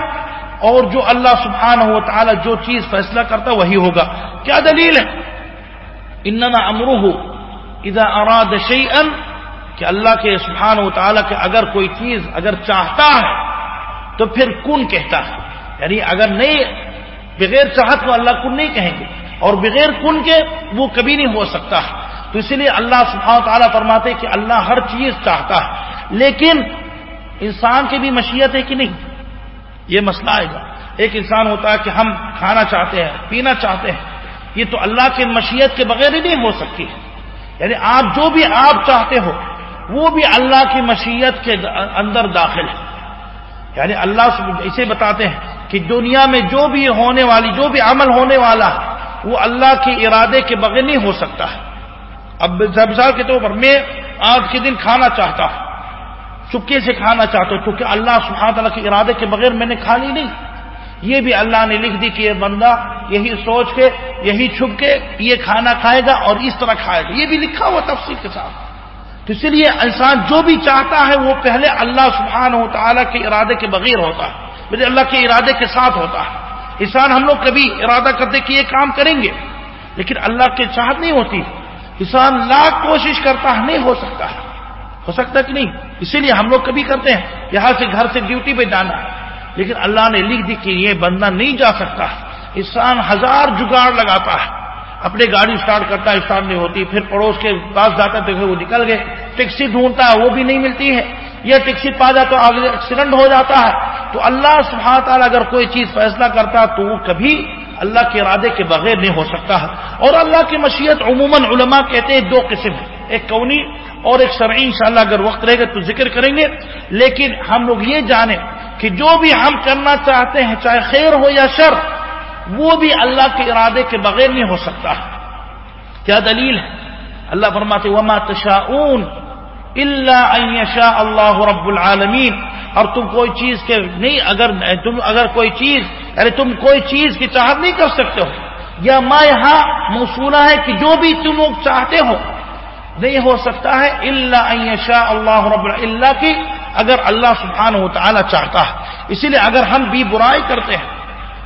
اور جو اللہ سبحانہ ہو تعالی جو چیز فیصلہ کرتا وہی ہوگا۔ کیا دلیل ہے؟ اننا امروہ اذا اراد شیئا، کہ اللہ کے سبحان و تعالیٰ کے اگر کوئی چیز اگر چاہتا ہے تو پھر کن کہتا ہے؟ یعنی اگر نہیں، بغیر چاہت کو اللہ کن نہیں کہیں گے؟ اور بغیر کن کے وہ کبھی نہیں ہو سکتا۔ ہے تو اسی لیے اللہ سبحانہ تعالیٰ فرماتے کہ اللہ ہر چیز چاہتا ہے، لیکن انسان کی بھی مشیت ہے کہ نہیں؟ یہ مسئلہ آئے گا۔ ایک انسان ہوتا ہے کہ ہم کھانا چاہتے ہیں، پینا چاہتے ہیں، یہ تو اللہ کی مشیت کے بغیر ہی نہیں ہو سکتی۔ یعنی آپ جو بھی آپ چاہتے ہو، وہ بھی اللہ کی مشیت کے اندر داخل ہے۔ یعنی اللہ اسے بتاتے ہیں کہ دنیا میں جو بھی ہونے والی، جو بھی عمل ہونے والا ہے وہ اللہ کے ارادے کے بغیر نہیں ہو سکتا۔ ہے اب مثال کے طور پر میں آج کے دن کھانا چاہتا ہوں۔ چپکے سے کھانا چاہتا ہوں کیونکہ اللہ سبحانہ تعالیٰ کے ارادے کے بغیر میں نے کھا لی نہیں۔ یہ بھی اللہ نے لکھ دی کہ یہ بندہ یہی سوچ کے، یہی چھپ کے یہ کھانا کھائے گا اور اس طرح کھائے گا۔ یہ بھی لکھا ہوا تفصیل کے ساتھ۔ تو اسی لیے انسان جو بھی چاہتا ہے وہ پہلے اللہ سبحانہ و تعالیٰ کے ارادے کے بغیر ہوتا ہے مجھے اللہ کے ارادے کے ساتھ ہوتا ہے۔ انسان ہم لوگ کبھی ارادہ کرتے کہ یہ کام کریں گے، لیکن اللہ کے چاہت نہیں ہوتی۔ انسان لاکھ کوشش کرتا ہے نہیں، ہو سکتا ہو سکتا کہ نہیں؟ اسی لیے ہم لوگ کبھی کرتے ہیں، یہاں سے گھر سے ڈیوٹی پہ جانا۔ ہے لیکن اللہ نے لکھ دی کہ یہ بندہ نہیں جا سکتا۔ انسان ہزار جگاڑ لگاتا ہے۔ اپنے گاڑی اسٹارٹ کرتا ہے اسٹارٹ نہیں ہوتی۔ پھر پڑوس کے پاس جاتا تو وہ نکل گئے۔ ٹیکسی ڈھونڈتا ہے، وہ بھی نہیں ملتی ہے۔ یہ ٹیکسی پا جاتا تو آگے ایکسیڈنٹ ہو جاتا ہے۔ تو اللہ سبحانہ تعالیٰ اگر کوئی چیز فیصلہ کرتا تو وہ کبھی اللہ کے ارادے کے بغیر نہیں ہو سکتا۔ ہے اور اللہ کی مشیت عموماً علماء کہتے ہیں دو قسم۔ ایک کونی اور ایک شرعی انشاءاللہ اگر وقت رہے گا تو ذکر کریں گے۔ لیکن ہم لوگ یہ جانیں کہ جو بھی ہم کرنا چاہتے ہیں، چاہے خیر ہو یا شر، وہ بھی اللہ کے ارادے کے بغیر نہیں ہو سکتا۔ کیا دلیل ہے؟ اللہ فرماتے وما تشاؤون اللہ شاہ اللہ رب العالمین اور تم کوئی چیز کے نہیں، اگر تم، اگر کوئی چیز ارے تم کوئی چیز کی چاہت نہیں کر سکتے ہو۔ یا ماں یہاں موصولہ ہے کہ جو بھی تم لوگ چاہتے ہو نہیں ہو سکتا ہے اللہ شاہ اللہ رب اللہ کی اگر اللہ سبحانہ و تعالی چاہتا ہے۔ اسی لیے اگر ہم بھی برائی کرتے ہیں،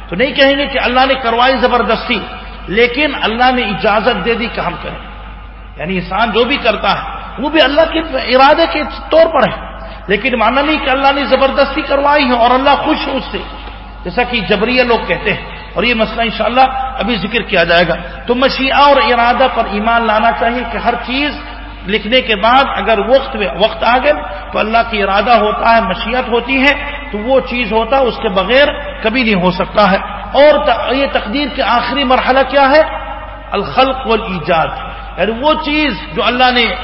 تو نہیں کہیں گے کہ اللہ نے کروائی زبردستی، لیکن اللہ نے اجازت دے دی کہ ہم کریں۔ یعنی انسان جو بھی کرتا ہے، وہ بھی اللہ کے ارادے کے طور پر ہے۔ لیکن مانا نہیں کہ اللہ نے زبردستی کروائی ہے اور اللہ خوش ہے اس سے۔ جیسا کہ جبریہ لوگ کہتے ہیں اور یہ مسئلہ انشاءاللہ ابھی ذکر کیا جائے گا۔ تو مشیعہ اور ارادہ پر ایمان لانا چاہیے کہ ہر چیز لکھنے کے بعد اگر وقت میں وقت آ گئے تو اللہ کی ارادہ ہوتا ہے مشیت ہوتی ہے تو وہ چیز ہوتا ہے اس کے بغیر کبھی نہیں ہو سکتا ہے۔ اور یہ تقدیر کے آخری مرحلہ کیا ہے؟ الخلق والایجاد۔ یعنی وہ چیز جو اللہ نے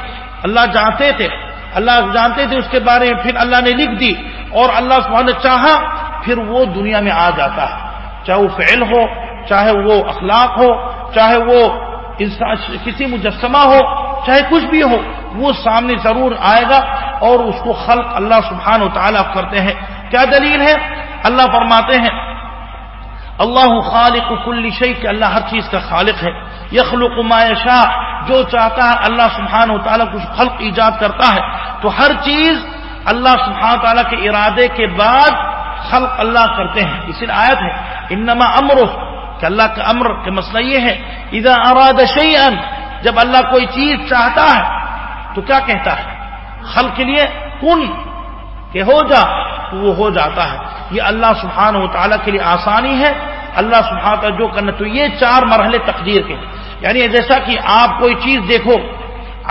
اللہ جانتے تھے۔ اللہ جانتے تھے اس کے بارے میں، پھر اللہ نے لکھ دی اور اللہ سبحانہ نے چاہا، پھر وہ دنیا میں آ جاتا ہے۔ چاہے وہ فعل ہو، چاہے وہ اخلاق ہو، چاہے وہ کسی مجسمہ ہو، چاہے کچھ بھی ہو، وہ سامنے ضرور آئے گا اور اس کو خلق اللہ سبحانہ و تعالیٰ کرتے ہیں۔ کیا دلیل ہے؟ اللہ فرماتے ہیں، اللہ خالق کل شیء، کہ اللہ ہر چیز کا خالق ہے۔ یخلق ما شاہ جو چاہتا ہے اللہ سبحانہ و تعالیٰ کچھ خلق ایجاد کرتا ہے۔ تو ہر چیز اللہ سبحانہ تعالیٰ کے ارادے کے بعد خلق اللہ کرتے ہیں۔ اسی لیے آیت ہے۔ انما امر کہ اللہ کا امر کا مسئلہ یہ ہے۔ اذا اراد شیئا، جب اللہ کوئی چیز چاہتا ہے، تو کیا کہتا ہے؟ خلق کے لیے کن، کہ ہو جا، تو وہ ہو جاتا ہے۔ یہ اللہ سبحانہ و تعالیٰ کے لیے آسانی ہے۔ اللہ سبحانہ تعالیٰ جو کرنا تو یہ چار مرحلے تقدیر کے۔ یعنی جیسا کہ آپ کوئی چیز دیکھو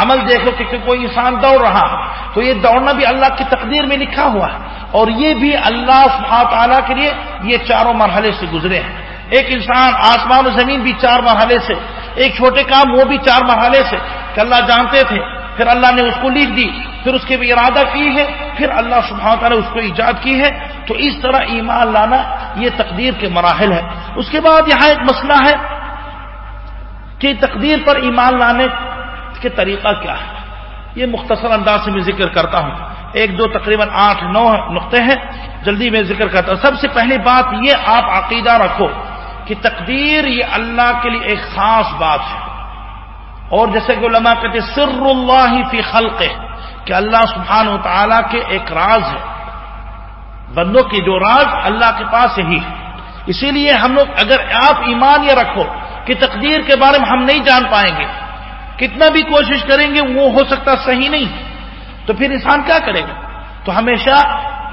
عمل دیکھو کہ کوئی انسان دوڑ رہا تو یہ دوڑنا بھی اللہ کی تقدیر میں لکھا ہوا ہے اور یہ بھی اللہ سبحانہ تعالیٰ کے لیے یہ چاروں مرحلے سے گزرے ہیں۔ ایک انسان آسمان و زمین بھی چار مرحلے سے، ایک چھوٹے کام وہ بھی چار مرحلے سے کہ اللہ جانتے تھے، پھر اللہ نے اس کو لکھ دی، پھر اس کے بھی ارادہ کی ہے پھر اللہ سبحانہ تعالیٰ اس کو ایجاد کی ہے۔ تو اس طرح ایمان لانا یہ تقدیر کے مراحل ہے اس کے بعد یہاں ایک مسئلہ ہے کہ تقدیر پر ایمان لانے کے طریقہ کیا ہے؟ یہ مختصر انداز سے میں ذکر کرتا ہوں۔ ایک، دو، تقریباً آٹھ، نو نقطے ہیں۔ جلدی میں ذکر کرتا ہوں۔ سب سے پہلی بات یہ، آپ عقیدہ رکھو کہ تقدیر یہ اللہ کے لیے ایک خاص بات ہے۔ اور جیسے کہ علماء کہتے سر اللہ فی خلق کہ اللہ سبحان و تعالیٰ کے ایک راز ہے۔ بندوں کی جو راز اللہ کے پاس ہی ہے۔ اسی لیے ہم لوگ، اگر آپ ایمان یہ رکھو کہ تقدیر کے بارے میں ہم نہیں جان پائیں گے کتنا بھی کوشش کریں گے وہ ہو سکتا صحیح نہیں۔ تو پھر انسان کیا کرے گا؟ تو ہمیشہ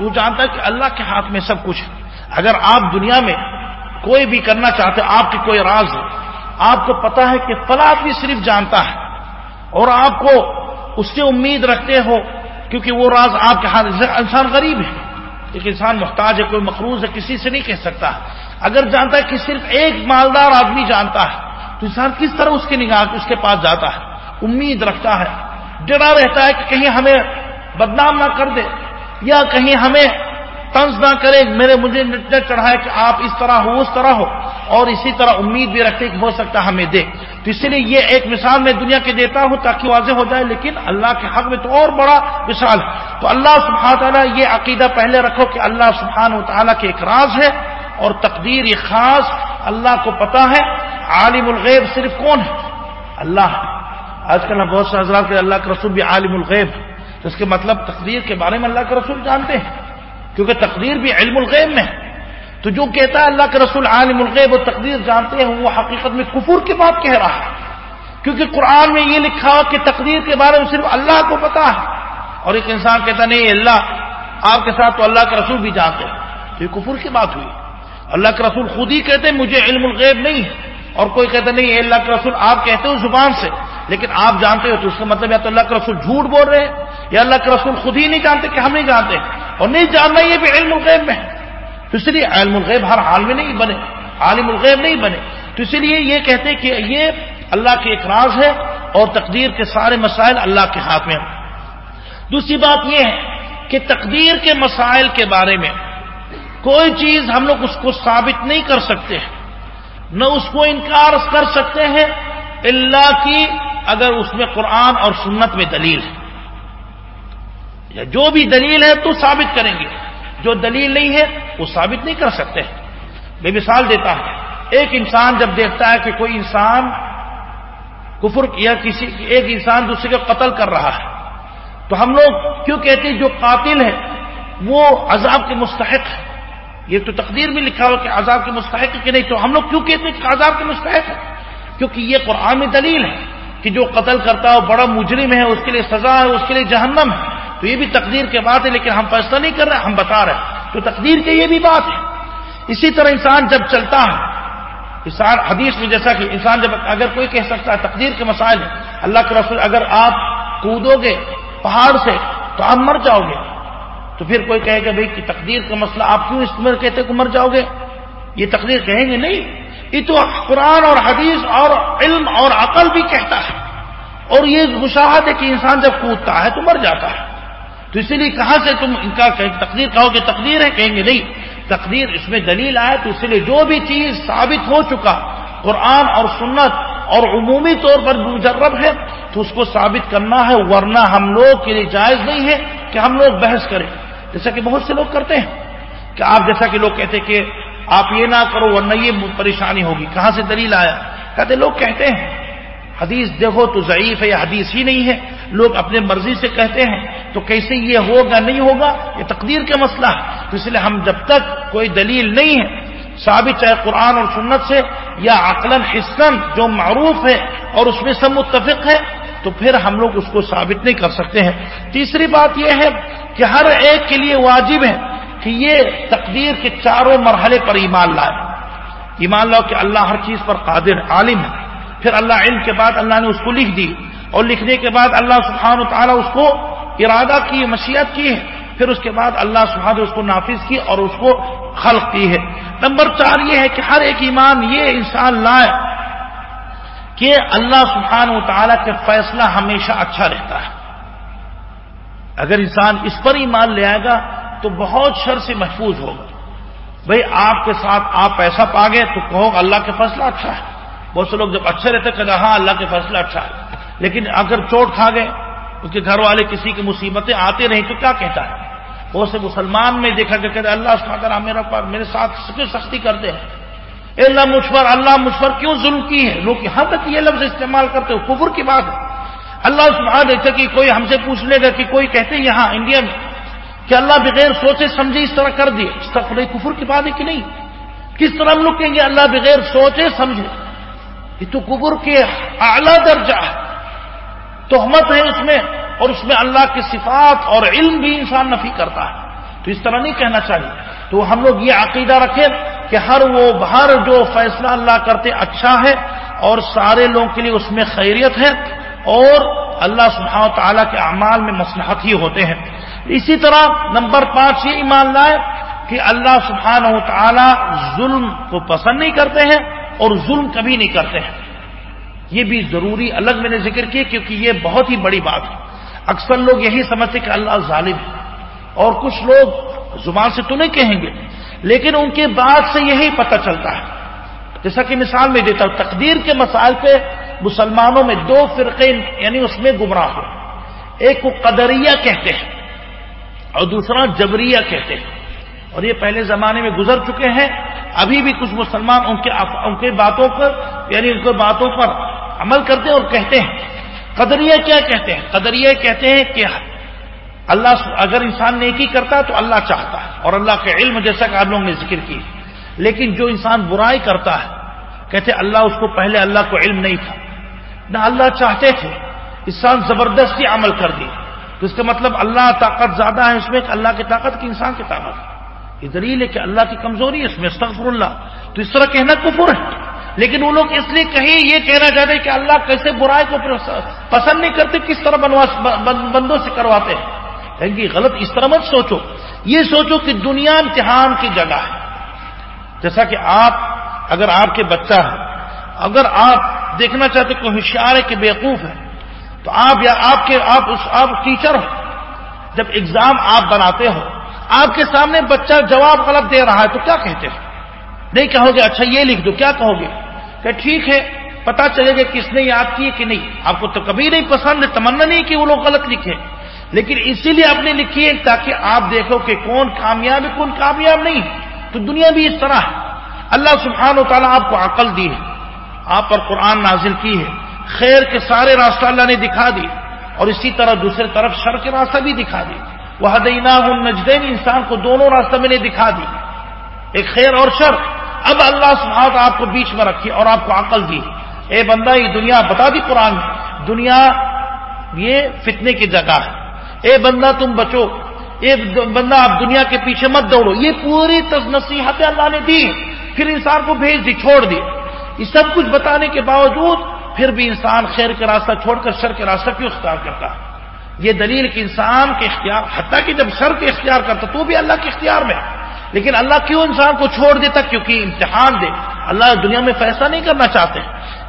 وہ جانتا ہے کہ اللہ کے ہاتھ میں سب کچھ اگر آپ دنیا میں کوئی بھی کرنا چاہتے آپ کی کوئی راز ہے، آپ کو پتا ہے کہ فلاں بھی صرف جانتا ہے اور آپ کو اس سے امید رکھتے ہو کیونکہ وہ راز آپ کے ہاتھ انسان غریب ہے، ایک انسان محتاج ہے، کوئی مقروض ہے، کسی سے نہیں کہہ سکتا۔ اگر جانتا ہے کہ صرف ایک مالدار آدمی جانتا ہے تو انسان کس طرح اس کے نگاہ اس کے پاس جاتا ہے؟ امید رکھتا ہے۔ ڈرا رہتا ہے کہ کہیں ہمیں بدنام نہ کر دے، یا کہیں ہمیں طنز نہ کرے، میرے مجھے چڑھائے کہ آپ اس طرح ہو اس طرح ہو اور اسی طرح امید بھی رکھتے کہ ہو سکتا ہمیں دے۔ تو اسی لیے یہ ایک مثال میں دنیا کے دیتا ہوں تاکہ واضح ہو جائے، لیکن اللہ کے حق میں تو اور بڑا مثال ہے۔ تو اللہ سبحانہ تعالیٰ یہ عقیدہ پہلے رکھو کہ اللہ سبحانہ و تعالیٰ کے ایک راز ہے اور تقدیر یہ خاص اللہ کو پتا ہے۔ عالم الغیب صرف کون ہے؟ اللہ. آج کل بہت سے حضرات کے اللہ کے رسول بھی عالم الغیب. تو اس کے مطلب تقدیر کے بارے میں اللہ کے رسول جانتے ہیں. کیونکہ تقدیر بھی علم الغیب میں ہے. تو جو کہتا ہے اللہ کے رسول عالم الغیب و تقدیر جانتے ہیں، وہ حقیقت میں کفر کی بات کہہ رہا ہے. کیونکہ قرآن میں یہ لکھا کہ تقدیر کے بارے میں صرف اللہ کو پتا ہے. اور ایک انسان کہتا نہیں اللہ آپ کے ساتھ تو اللہ کے رسول بھی جانتے ہیں. تو یہ کفر کی بات ہوئی. اللہ کے رسول خود ہی کہتے ہیں، مجھے علم الغیب نہیں ہے. اور کوئی کہتا نہیں اللہ کے رسول، آپ کہتے ہو زبان سے، لیکن آپ جانتے ہو تو اس کا مطلب یا تو اللہ کے رسول جھوٹ بول رہے ہیں، یا اللہ کے رسول خود ہی نہیں جانتے کہ ہم نہیں جانتے اور نہیں جاننا یہ بھی علم الغیب میں ہے۔ تو اس لیے علم الغیب ہر حال میں نہیں بنے، عالم الغیب نہیں بنے۔ تو اسی لیے یہ کہتے کہ یہ اللہ کے ایک راز ہے اور تقدیر کے سارے مسائل اللہ کے ہاتھ میں دوسری بات یہ ہے کہ تقدیر کے مسائل کے بارے میں کوئی چیز ہم لوگ اس کو ثابت نہیں کر سکتے۔ ہیں نہ اس کو انکار کر سکتے ہیں اللہ کی اگر اس میں قرآن اور سنت میں دلیل ہے۔ یا جو بھی دلیل ہے تو ثابت کریں گے۔ جو دلیل نہیں ہے، وہ ثابت نہیں کر سکتے۔ میں مثال دیتا ہوں۔ ایک انسان جب دیکھتا ہے کہ کوئی انسان کفر یا کسی ایک انسان دوسرے کو قتل کر رہا ہے، تو ہم لوگ کیوں کہتے ہیں جو قاتل ہے، وہ عذاب کے مستحق ہے۔ یہ تو تقدیر بھی لکھا ہوا کہ عذاب کے مستحق ہے کہ نہیں، تو ہم لوگ کیوں کہتے ہیں کہ عذاب کے مستحق ہے کیونکہ یہ قرآن میں دلیل ہے کہ جو قتل کرتا ہے بڑا مجرم ہے، اس کے لیے سزا ہے، اس کے لیے جہنم ہے۔ تو یہ بھی تقدیر کے بات ہے، لیکن ہم فیصلہ نہیں کر رہے، ہم بتا رہے ہیں۔ تو تقدیر کے یہ بھی بات ہے۔ اسی طرح انسان جب چلتا ہے، انسان حدیث میں جیسا کہ انسان جب اگر کوئی کہہ سکتا ہے تقدیر کے مسائل ہیں، اللہ کے رسول اگر آپ کودو گے پہاڑ سے، تو آپ مر جاؤ گے۔ تو پھر کوئی کہے گا بھائی کہ تقدیر کا مسئلہ، آپ کیوں اس میں کہتے کہ مر جاؤ گے؟ یہ تقدیر کہیں گے؟ نہیں. یہ تو قرآن اور حدیث اور علم اور عقل بھی کہتا ہے. اور یہ مشاہد ہے کہ انسان جب کودتا ہے تو مر جاتا ہے. تو اسی لیے کہاں سے تم ان کا تقدیر کہو کہ تقدیر ہے؟ کہیں گے نہیں. تقدیر اس میں دلیل آئے تو اسی لیے جو بھی چیز ثابت ہو چکا، قرآن اور سنت اور عمومی طور پر مجرب ہے، تو اس کو ثابت کرنا ہے، ورنہ ہم لوگ کے لیے جائز نہیں ہے کہ ہم لوگ بحث کریں۔ جیسا کہ بہت سے لوگ کرتے ہیں کہ آپ جیسا کہ لوگ کہتے کہ آپ یہ نہ کرو ورنہ یہ پریشانی ہوگی کہاں سے دلیل آیا کہتے لوگ کہتے ہیں حدیث دیکھو تو ضعیف ہے یا حدیث ہی نہیں ہے لوگ اپنے مرضی سے کہتے ہیں تو کیسے یہ ہوگا نہیں ہوگا یہ تقدیر کا مسئلہ ہے۔ تو اس لیے ہم جب تک کوئی دلیل نہیں ہے، ثابت چاہے قرآن اور سنت سے یا عقلاً حسن جو معروف ہے اور اس میں سب متفق ہے تو پھر ہم لوگ اس کو ثابت نہیں کر سکتے ہیں۔ تیسری بات یہ ہے کہ ہر ایک کے لیے واجب ہے کہ یہ تقدیر کے چاروں مرحلے پر ایمان لائے۔ ایمان لاؤ کہ اللہ ہر چیز پر قادر، عالم ہے۔ پھر اللہ علم کے بعد اللہ نے اس کو لکھ دی اور لکھنے کے بعد اللہ سبحانہ و تعالیٰ اس کو ارادہ کی، مشیت کی ہے۔ پھر اس کے بعد اللہ سبحانہ اس کو نافذ کی اور اس کو خلق کی ہے۔ نمبر چار یہ ہے کہ ہر ایک ایمان یہ انسان لائے کہ اللہ سبحانہ و تعالیٰ کے فیصلہ ہمیشہ اچھا رہتا ہے۔ اگر انسان اس پر ایمان لے آئے گا تو بہت شر سے محفوظ ہوگا۔ بھائی آپ کے ساتھ آپ پیسہ پا گئے تو کہو اللہ کے فیصلہ اچھا ہے۔ بہت سے لوگ جب اچھے رہتے کہ ہاں اللہ کے فیصلہ اچھا ہے۔ لیکن اگر چوٹ کھا گئے، اس کے گھر والے کسی کی مصیبتیں آتے رہیں تو کیا کہتا ہے؟ بہت سے مسلمان میں دیکھا کہ کہتے اللہ سبحانہ میرا پاس میرے ساتھ سختی کرتے ہیں؟ اللہ مجھ پر اللہ مجھ پر کیوں ظلم کی ہے لوگ یہاں تک یہ لفظ استعمال کرتے ہو کفر کی بات ہے۔ اللہ سبحانہ ایسا کہ کوئی ہم سے پوچھ لے گا کہ کوئی کہتے یہاں انڈیا میں کہ اللہ بغیر سوچے سمجھے اس طرح کر دیے۔ اس طرح کفر کی بات ہے کہ نہیں؟ کس طرح ہم لوگ کہیں گے اللہ بغیر سوچے سمجھے؟ یہ تو کبر کے اعلی درجہ ہے۔ تہمت ہے اس میں اور اس میں اللہ کی صفات اور علم بھی انسان نفی کرتا ہے۔ تو اس طرح نہیں کہنا چاہیے۔ تو ہم لوگ یہ عقیدہ رکھیں۔ کہ ہر وہ باہر جو فیصلہ اللہ کرتے اچھا ہے اور سارے لوگوں کے لیے اس میں خیریت ہے اور اللہ سبحانہ تعالیٰ کے اعمال میں مصلحت ہی ہوتے ہیں۔ اسی طرح نمبر پانچ یہ ایمان لائے کہ اللہ سبحانہ و تعالیٰ ظلم کو پسند نہیں کرتے ہیں اور ظلم کبھی نہیں کرتے ہیں۔ یہ بھی ضروری الگ میں نے ذکر کیا کیونکہ یہ بہت ہی بڑی بات ہے۔ اکثر لوگ یہی سمجھتے کہ اللہ ظالم ہے اور کچھ لوگ زبان سے تو نہیں کہیں گے لیکن ان کے بعد سے یہی پتہ چلتا ہے۔ جیسا کہ مثال میں دیتا ہوں، تقدیر کے مسائل پہ مسلمانوں میں دو فرقے یعنی اس میں گمراہ ہو۔ ایک کو قدریہ کہتے ہیں اور دوسرا جبریہ کہتے ہیں۔ اور یہ پہلے زمانے میں گزر چکے ہیں۔ ابھی بھی کچھ مسلمان ان کے ان کے باتوں پر یعنی ان کے باتوں پر عمل کرتے ہیں اور کہتے ہیں۔ قدریہ کیا کہتے ہیں؟ قدریہ کہتے ہیں کہ اللہ اگر انسان نیکی کرتا ہے تو اللہ چاہتا ہے اور اللہ کے علم جیسا کہ آپ لوگوں نے ذکر کی لیکن جو انسان برائی کرتا ہے، کہتے اللہ اس کو پہلے اللہ کو علم نہیں تھا۔ نہ اللہ چاہتے تھے، انسان زبردستی عمل کر دی تو اس کا مطلب اللہ طاقت زیادہ ہے اس میں کہ اللہ کی طاقت کی انسان کی طاقت۔ یہ دلیل ہے کہ اللہ کی کمزوری ہے اس میں، استغفر اللہ۔ تو اس طرح کہنا کفر ہے۔ لیکن وہ لوگ اس لیے کہیں یہ کہنا چاہتے کہ اللہ کیسے برائی کو پسند نہیں کرتے، کس طرح بندوں سے کرواتے ہیں۔ غلط، اس طرح مت سوچو۔ یہ سوچو کہ دنیا امتحان کی جگہ ہے۔ جیسا کہ آپ، اگر آپ کے بچہ ہے اگر آپ دیکھنا چاہتے کوئی ہوشیار ہے کہ بیوقوف ہے تو آپ یا آپ کے، آپ اس، آپ ٹیچر ہو۔ جب ایگزام آپ بناتے ہو، آپ کے سامنے بچہ جواب غلط دے رہا ہے تو کیا کہتے ہیں نہیں کہو گے اچھا یہ لکھ دو، کیا کہو گے کہ ٹھیک ہے پتا چلے گا کس نے یاد کی کہ نہیں۔ آپ کو تو کبھی نہیں پسند ہے تمنا نہیں کہ وہ لوگ غلط لکھے۔ لیکن اسی لیے آپ نے لکھی ہے تاکہ آپ دیکھو کہ کون کامیاب ہے، کون کامیاب نہیں۔ تو دنیا بھی اس طرح ہے۔ اللہ سبحانہ و تعالیٰ آپ کو عقل دی ہے۔ آپ پر قرآن نازل کی ہے۔ خیر کے سارے راستہ اللہ نے دکھا دی۔ اور اسی طرح دوسرے طرف شر کے راستہ بھی دکھا دی۔ وہ حدینہ نجدین انسان کو دونوں راستہ میں نے دکھا دی۔ ایک خیر اور شر۔ اب اللہ سبحانہ آپ کو بیچ میں رکھی اور آپ کو عقل دی۔ اے بندہ، یہ دنیا بتا دی قرآن دنیا یہ فتنے کی جگہ ہے۔ اے بندہ تم بچو، اے بندہ آپ دنیا کے پیچھے مت دوڑو۔ یہ پوری نصیحت اللہ نے دی پھر انسان کو بھیج دی، چھوڑ دی۔ یہ سب کچھ بتانے کے باوجود پھر بھی انسان خیر کا راستہ چھوڑ کر، شر کے راستہ کیوں اختیار کرتا ہے؟ یہ دلیل کہ انسان کے اختیار، حتیٰ کہ جب شر کے اختیار کرتا، تو بھی اللہ کے اختیار میں۔ لیکن اللہ کیوں انسان کو چھوڑ دیتا؟ کیونکہ امتحان دے۔ اللہ دنیا میں فیصلہ نہیں کرنا چاہتے۔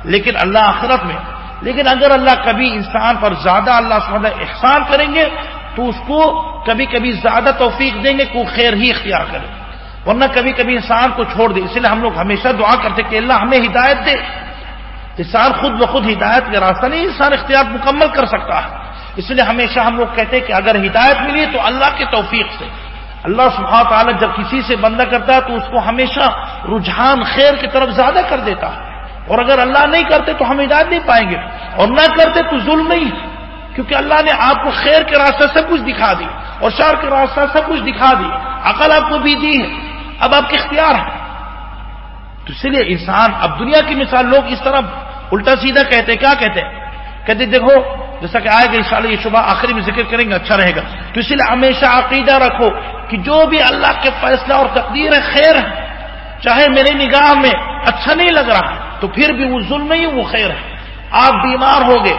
لیکن اللہ آخرت میں لیکن اگر اللہ کبھی انسان پر زیادہ اللہ سمجھا احسان کریں گے، تو اس کو کبھی کبھی زیادہ توفیق دیں گے کہ وہ خیر ہی اختیار کرے۔ ورنہ کبھی کبھی انسان کو چھوڑ دے۔ اس لیے ہم لوگ ہمیشہ دعا کرتے کہ اللہ ہمیں ہدایت دے۔ انسان خود بخود ہدایت کا راستہ نہیں، انسان اختیار مکمل کر سکتا ہے۔ اس لیے ہمیشہ ہم لوگ کہتے ہیں کہ اگر ہدایت ملی تو اللہ کے توفیق سے۔ اللہ سبحانہ تعالیٰ جب کسی سے بندہ کرتا ہے تو اس کو ہمیشہ رجحان خیر کی طرف زیادہ کر دیتا ہے۔ اور اگر اللہ نہیں کرتے تو ہم ہدایت نہیں پائیں گے اور نہ کرتے تو ظلم نہیں کیونکہ اللہ نے آپ کو خیر کے راستہ سب کچھ دکھا دی اور شار کے راستہ سب کچھ دکھا دی۔ عقل آپ کو بھی دی ہے۔ اب آپ کے اختیار ہے تو اس لیے انسان، اب دنیا کی مثال لوگ اس طرح الٹا سیدھا کہتے کیا کہتے کہتے دیکھو، جیسا کہ آئے گا ان یہ شبہ آخری میں ذکر کریں گے اچھا رہے گا۔ تو اس لیے ہمیشہ عقیدہ رکھو کہ جو بھی اللہ کے فیصلہ اور تقدیر ہے خیر ہے، چاہے میرے نگاہ میں اچھا نہیں لگ رہا تو پھر بھی وہ ظلم نہیں وہ خیر ہے۔ آپ بیمار ہو گئے۔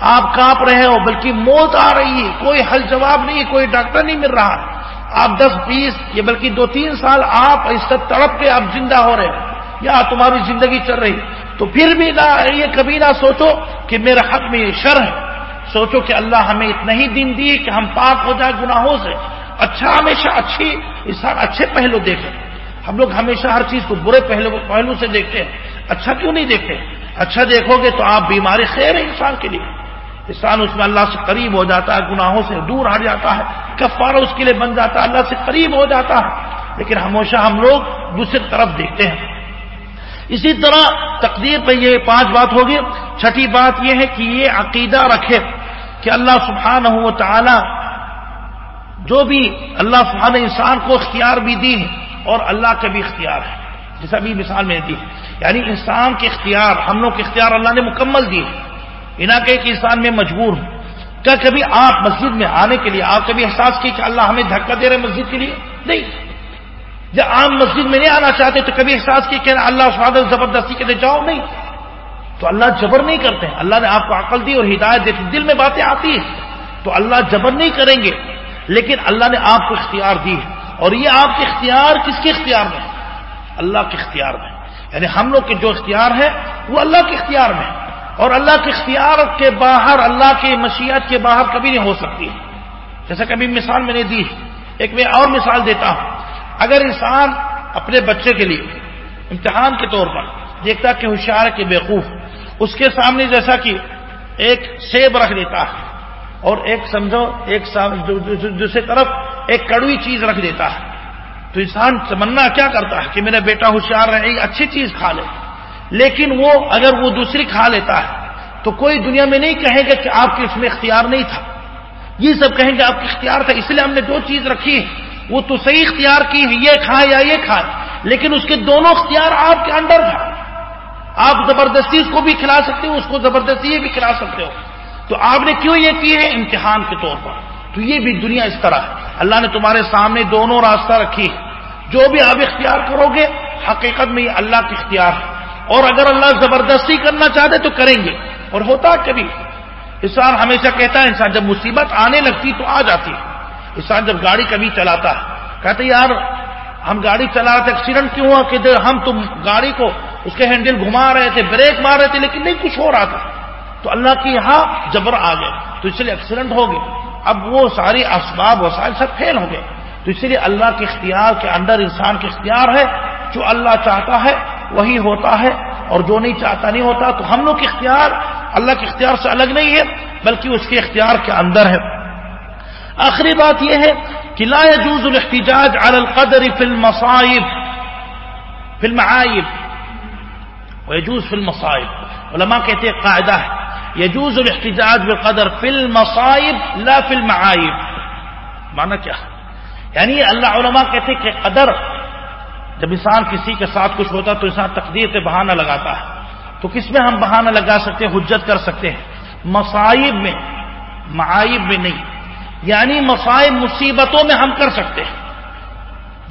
آپ کانپ رہے ہو، بلکہ موت آ رہی ہے۔ کوئی حل جواب نہیں، کوئی ڈاکٹر نہیں مل رہا۔ آپ دس بیس یا بلکہ دو تین سال آپ اس سے تڑپ کے آپ زندہ ہو رہے یا تمہاری زندگی چل رہی۔ تو پھر بھی نہ یہ کبھی نہ سوچو کہ میرے حق میں یہ شر ہے۔ سوچو کہ اللہ ہمیں اتنا ہی دن دی کہ ہم پاک ہو جائے گناہوں سے۔ اچھا ہمیشہ اچھی، انسان اچھے پہلو دیکھے۔ ہم لوگ ہمیشہ ہر چیز کو برے پہلو پہلو سے دیکھتے ہیں۔ اچھا کیوں نہیں دیکھتے اچھا دیکھو گے تو آپ بیماری خیر ہے انسان کے لیے۔ انسان اس میں اللہ سے قریب ہو جاتا ہے، گناہوں سے دور ہٹ جاتا ہے، کفارہ اس کے لیے بن جاتا ہے، اللہ سے قریب ہو جاتا ہے۔ لیکن ہمیشہ ہم لوگ دوسری طرف دیکھتے ہیں۔ اسی طرح تقدیر پہ یہ پانچ بات ہوگی چھٹی بات یہ ہے کہ یہ عقیدہ رکھے کہ اللہ سبحانہ و تعالی جو بھی اللہ سبحانہ انسان کو اختیار بھی دی ہے اور اللہ کا بھی اختیار ہے۔ جیسا بھی مثال میں دی۔ یعنی انسان کے اختیار، ہم لوگ کے اختیار اللہ نے مکمل دیے۔ بنا کہ ایک انسان میں مجبور ہوں۔ کیا کبھی آپ مسجد میں آنے کے لیے، آپ کبھی احساس کی کہ اللہ ہمیں دھکا دے رہے مسجد کے لیے؟ نہیں۔ جب عام مسجد میں نہیں آنا چاہتے تو کبھی احساس کی کہ اللہ سعد زبردستی کے لیے جاؤ؟ نہیں۔ تو اللہ جبر نہیں کرتے ہیں۔ اللہ نے آپ کو عقل دی اور ہدایت دیتی دل میں باتیں آتی ہیں۔ تو اللہ جبر نہیں کریں گے۔ لیکن اللہ نے آپ کو اختیار دی ہے۔ اور یہ آپ کے اختیار کس کے اختیار میں؟ اللہ کے اختیار میں۔ یعنی ہم لوگ کے جو اختیار ہے وہ اللہ کے اختیار میں اور اللہ کے اختیار کے باہر، اللہ کے مشیت کے باہر کبھی نہیں ہو سکتی۔ جیسا کبھی مثال میں نے دی۔ ایک میں اور مثال دیتا ہوں۔ اگر انسان اپنے بچے کے لیے امتحان کے طور پر دیکھتا کہ ہوشیار کے بیوقوف، اس کے سامنے جیسا کہ ایک سیب رکھ دیتا ہے اور ایک سمجھو، ایک دوسری طرف ایک کڑوی چیز رکھ دیتا ہے۔ تو انسان تمنا کیا کرتا ہے کہ میرا بیٹا ہوشیار رہے اچھی چیز کھا لے۔ لیکن وہ اگر وہ دوسری کھا لیتا ہے، تو کوئی دنیا میں نہیں کہے گا کہ آپ کے اس میں اختیار نہیں تھا۔ یہ سب کہیں گے آپ کا اختیار تھا، اس لیے ہم نے جو چیز رکھی ہے وہ تو صحیح اختیار کی ہے یہ کھائے یا یہ کھائے لیکن اس کے دونوں اختیار آپ کے انڈر تھا۔ آپ زبردستی اس کو بھی کھلا سکتے ہو، اس کو زبردستی یہ بھی کھلا سکتے ہو۔ تو آپ نے کیوں یہ کی ہے؟ امتحان کے طور پر۔ تو یہ بھی دنیا اس طرح ہے۔ اللہ نے تمہارے سامنے دونوں راستہ رکھی۔ ہے جو بھی آپ اختیار کرو گے، حقیقت میں یہ اللہ کے اختیار ہے۔ اور اگر اللہ زبردستی کرنا چاہتے تو کریں گے۔ اور ہوتا کبھی۔ انسان ہمیشہ کہتا ہے، انسان جب مصیبت آنے لگتی تو آ جاتی۔ ہے انسان جب گاڑی کبھی چلاتا ہے کہتے یار، ہم گاڑی چلا رہے تھے ایکسیڈنٹ کیوں ہوا کہ ہم تم گاڑی کو اس کے ہینڈل گھما رہے تھے بریک مار رہے تھے، لیکن نہیں کچھ ہو رہا تھا۔ تو اللہ کی یہاں جبر آ گئے۔ تو اس لیے ایکسیڈنٹ ہو گئے۔ اب وہ ساری اسباب وسائل سب فیل ہو گئے۔ تو اس لیے اللہ کے اختیار کے اندر انسان کے اختیار ہے، جو اللہ چاہتا ہے وہی ہوتا ہے، اور جو نہیں چاہتا نہیں ہوتا تو ہم لوگ کے اختیار اللہ کے اختیار سے الگ نہیں ہے، بلکہ اس کے اختیار کے اندر ہے۔ آخری بات یہ ہے کہ لا يجوز الاحتجاج على القدر في المصائب، في المعائب ويجوز في المصائب۔ علماء کہتے ہیں قاعدہ ہے۔ يجوز الاحتجاج بالقدر في المصائب، لا في المعائب معنی کیا؟ یعنی اللہ علماء کہتے کہ قدر جب انسان کسی کے ساتھ کچھ ہوتا تو انسان تقدیر پہ بہانہ لگاتا ہے۔ تو کس میں ہم بہانہ لگا سکتے ہیں؟ حجت کر سکتے ہیں۔ مصائب میں، معائب میں نہیں۔ یعنی مسائل مصیبتوں میں ہم کر سکتے ہیں۔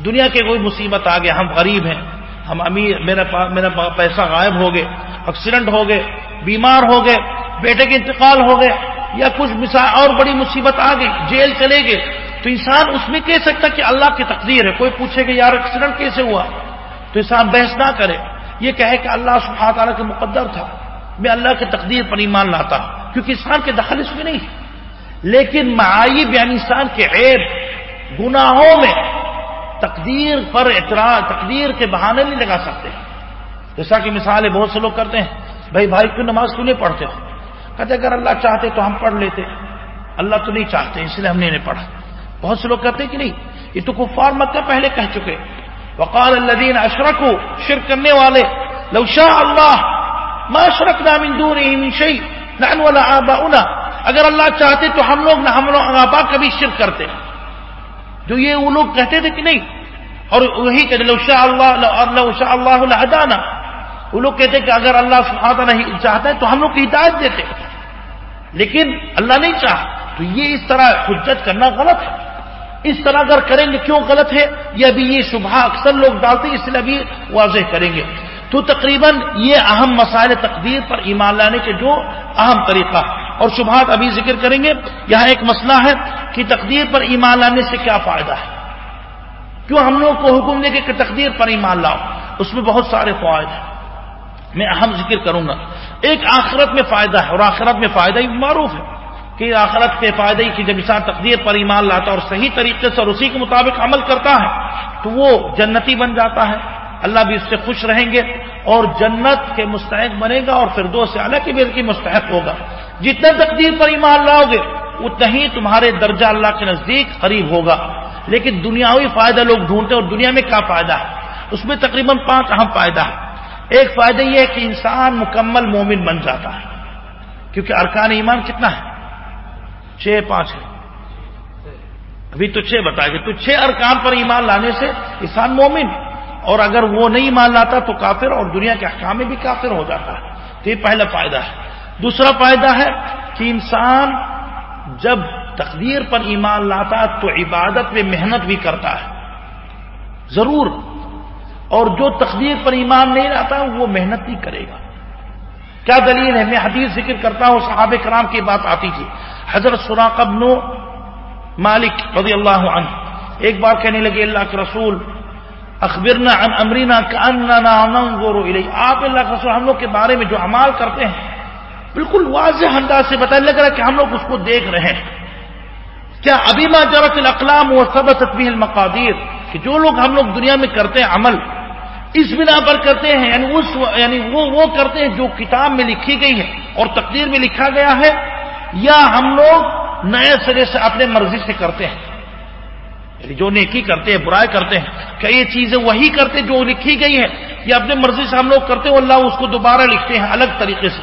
دنیا کے کوئی مصیبت آ گیا ہم غریب ہیں، ہم امیر میرا میرا پیسہ غائب ہو گئے ایکسیڈنٹ ہو گئے، بیمار ہو گئے، بیٹے کے انتقال ہو گئے، یا کچھ مثال اور بڑی مصیبت آ گئی جیل چلے گئے۔ تو انسان اس میں کہہ سکتا کہ اللہ کی تقدیر ہے، کوئی پوچھے کہ یار ایکسیڈنٹ کیسے ہوا؟ تو انسان بحث نہ کرے۔ یہ کہے کہ اللہ سبحانہ تعالیٰ کے مقدر تھا۔ میں اللہ کی تقدیر پر ایمان لاتا کیونکہ انسان کے دخل اس میں نہیں ہے۔ لیکن معائب یعنی انسان کے عیب، گناہوں میں تقدیر پر اعتراض، تقدیر کے بہانے نہیں لگا سکتے۔ جیسا کہ مثال ہے بہت سے لوگ کرتے ہیں، بھائی بھائی کیوں نماز کیوں نہیں پڑھتے؟ ہو کہتے اگر اللہ چاہتے تو ہم پڑھ لیتے۔ اللہ تو نہیں چاہتے، اس لیے ہم نے نہیں پڑھا۔ بہت سے لوگ کہتے ہیں کہ نہیں، یہ تو کفار مکہ پہلے کہہ چکے۔ وقال الذين اشركوا شرک کرنے والے، لو شاء اللہ ما اشركنا من دونه من شيء نحن ولا آباؤنا۔ اگر اللہ چاہتے تو ہم لوگ نہ ہم لوگ آبا کبھی شرک کرتے۔ جو یہ وہ لوگ کہتے تھے کہ نہیں، اور وہی کہتے، لو شاء اللہ، لو شاء اللہ الحدانہ وہ لوگ کہتے کہ اگر اللہ سبحانہ نہیں چاہتا ہے تو ہم لوگ کی ہدایت دیتے۔ لیکن اللہ نہیں چاہ تو یہ اس طرح حجت کرنا غلط ہے۔ اس طرح اگر کریں گے کیوں غلط ہے؟ یہ ابھی یہ شبہ اکثر لوگ ڈالتے ہیں، اس لیے ابھی واضح کریں گے۔ تو تقریباً یہ اہم مسائل تقدیر پر ایمان لانے کے جو اہم طریقہ۔ اور شبہات ابھی ذکر کریں گے۔ یہاں ایک مسئلہ ہے کہ تقدیر پر ایمان لانے سے کیا فائدہ ہے؟ کیوں ہم لوگ کو حکم دے کہ تقدیر پر ایمان لاؤ؟ اس میں بہت سارے فوائد ہیں۔ میں اہم ذکر کروں گا۔ ایک آخرت میں فائدہ ہے اور آخرت میں فائدہ ہی معروف ہے۔ کہ آخرت کے فائدے کی جب انسان تقدیر پر ایمان لاتا اور صحیح طریقے سے اور اسی کے مطابق عمل کرتا ہے، تو وہ جنتی بن جاتا ہے۔ اللہ بھی اس سے خوش رہیں گے اور جنت کے مستحق بنے گا اور پھر دو سے الگ کی کی مستحق ہوگا۔ جتنا تقدیر پر ایمان لاؤ گے، اتنا ہی تمہارے درجہ اللہ کے نزدیک قریب ہوگا۔ لیکن دنیاوی فائدہ لوگ ڈھونڈتے اور دنیا میں کیا فائدہ ہے؟ اس میں تقریباً پانچ اہم فائدہ ہے ایک فائدہ یہ ہے کہ انسان مکمل مومن بن جاتا ہے، کیونکہ ارکان ایمان کتنا ہے؟ چھ پانچ ہے۔ ابھی تو چھ بتا گئے تو چھ ارکان پر ایمان لانے سے انسان مومن اور اگر وہ نہیں مان لاتا تو کافر اور دنیا کے احکام میں بھی کافر ہو جاتا ہے۔ تو یہ پہلا فائدہ ہے۔ دوسرا فائدہ ہے کہ انسان جب تقدیر پر ایمان لاتا تو عبادت میں محنت بھی کرتا ہے۔ ضرور۔ اور جو تقدیر پر ایمان نہیں لاتا وہ محنت نہیں کرے گا۔ کیا دلیل ہے؟ میں حدیث ذکر کرتا ہوں صحاب کرام کی بات آتی تھی۔ حضرت سراقب مالک رضی اللہ عنہ ایک بار کہنے لگے، اللہ کے رسول، اخبرنا عن امرینا ننظر الیہ۔ آپ اللہ کے رسول، ہم لوگ کے بارے میں جو عمال کرتے ہیں، بالکل واضح انداز سے بتایا لگ رہا ہے کہ ہم لوگ اس کو دیکھ رہے ہیں۔ کیا ابھی ما جرت الاقلام و ثبتت به المقادیر؟ کہ جو لوگ ہم لوگ دنیا میں کرتے ہیں عمل اس بنا پر کرتے ہیں یعنی اس یعنی وہ وہ کرتے ہیں جو کتاب میں لکھی گئی ہے اور تقدیر میں لکھا گیا ہے، یا ہم لوگ نئے سرے سے اپنے مرضی سے کرتے ہیں۔ یعنی جو نیکی کرتے ہیں برائے کرتے ہیں، کیا یہ چیزیں وہی کرتے جو لکھی گئی ہے یا اپنے مرضی سے ہم لوگ کرتے ہیں، اللہ اس کو دوبارہ لکھتے ہیں الگ طریقے سے۔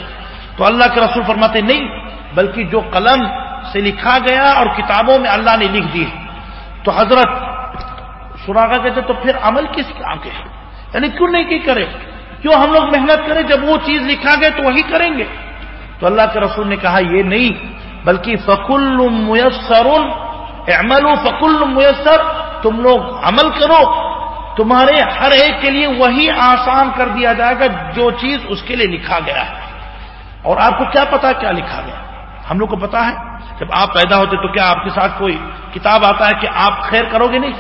تو اللہ کے رسول فرماتے نہیں، بلکہ جو قلم سے لکھا گیا اور کتابوں میں اللہ نے لکھ دی تو حضرت سراغا کہتے تو پھر عمل کس کام کے ہے؟ یعنی کیوں نہیں کی کرے؟ کیوں ہم لوگ محنت کریں جب وہ چیز لکھا گیا تو وہی کریں گے؟ تو اللہ کے رسول نے کہا یہ نہیں، بلکہ فکل میسر عمل فکل میسر، تم لوگ عمل کرو، تمہارے ہر ایک کے لیے وہی آسان کر دیا جائے گا جو چیز اس کے لیے لکھا گیا ہے۔ اور آپ کو کیا پتا کیا لکھا گیا؟ ہم لوگ کو پتا ہے، جب آپ پیدا ہوتے تو کیا آپ کے ساتھ کوئی کتاب آتا ہے کہ آپ خیر کرو گے نہیں؟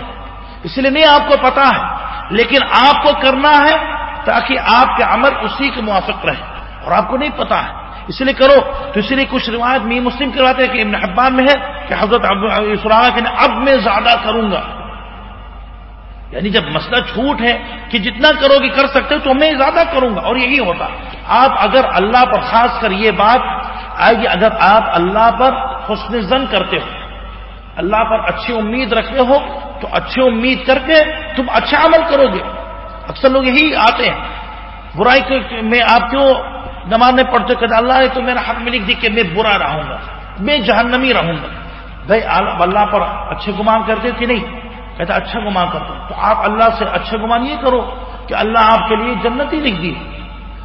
اس لیے نہیں، آپ کو پتا ہے۔ لیکن آپ کو کرنا ہے تاکہ آپ کے عمل اسی کے موافق رہے اور آپ کو نہیں پتا ہے۔ اس لیے کرو۔ تو اس لیے کچھ روایت می مسلم کرواتے ہیں کہ ابن حبان میں ہے کہ حضرت کہ اب میں زیادہ کروں گا۔ یعنی جب مسئلہ چھوٹ ہے کہ جتنا کرو گے کر سکتے ہو تو میں زیادہ کروں گا اور یہی ہوتا۔ آپ اگر اللہ پر خاص کر یہ بات آئے گی اگر آپ اللہ پر حسن زن کرتے ہو اللہ پر اچھی امید رکھتے ہو تو اچھی امید کر کے تم اچھا عمل کرو گے۔ اکثر لوگ یہی آتے ہیں۔ برائی میں آپ کیوں نماز میں پڑھتے کہ اللہ نے تو میرا حق میں لکھ دی کہ میں برا رہوں گا، میں جہنمی رہوں گا۔ بھائی اللہ پر اچھے گمان کرتے ہو کہ نہیں؟ کہتا اچھا گمان کرتا ہوں۔ تو آپ اللہ سے اچھا گمان یہ کرو کہ اللہ آپ کے لیے جنتی لکھ دی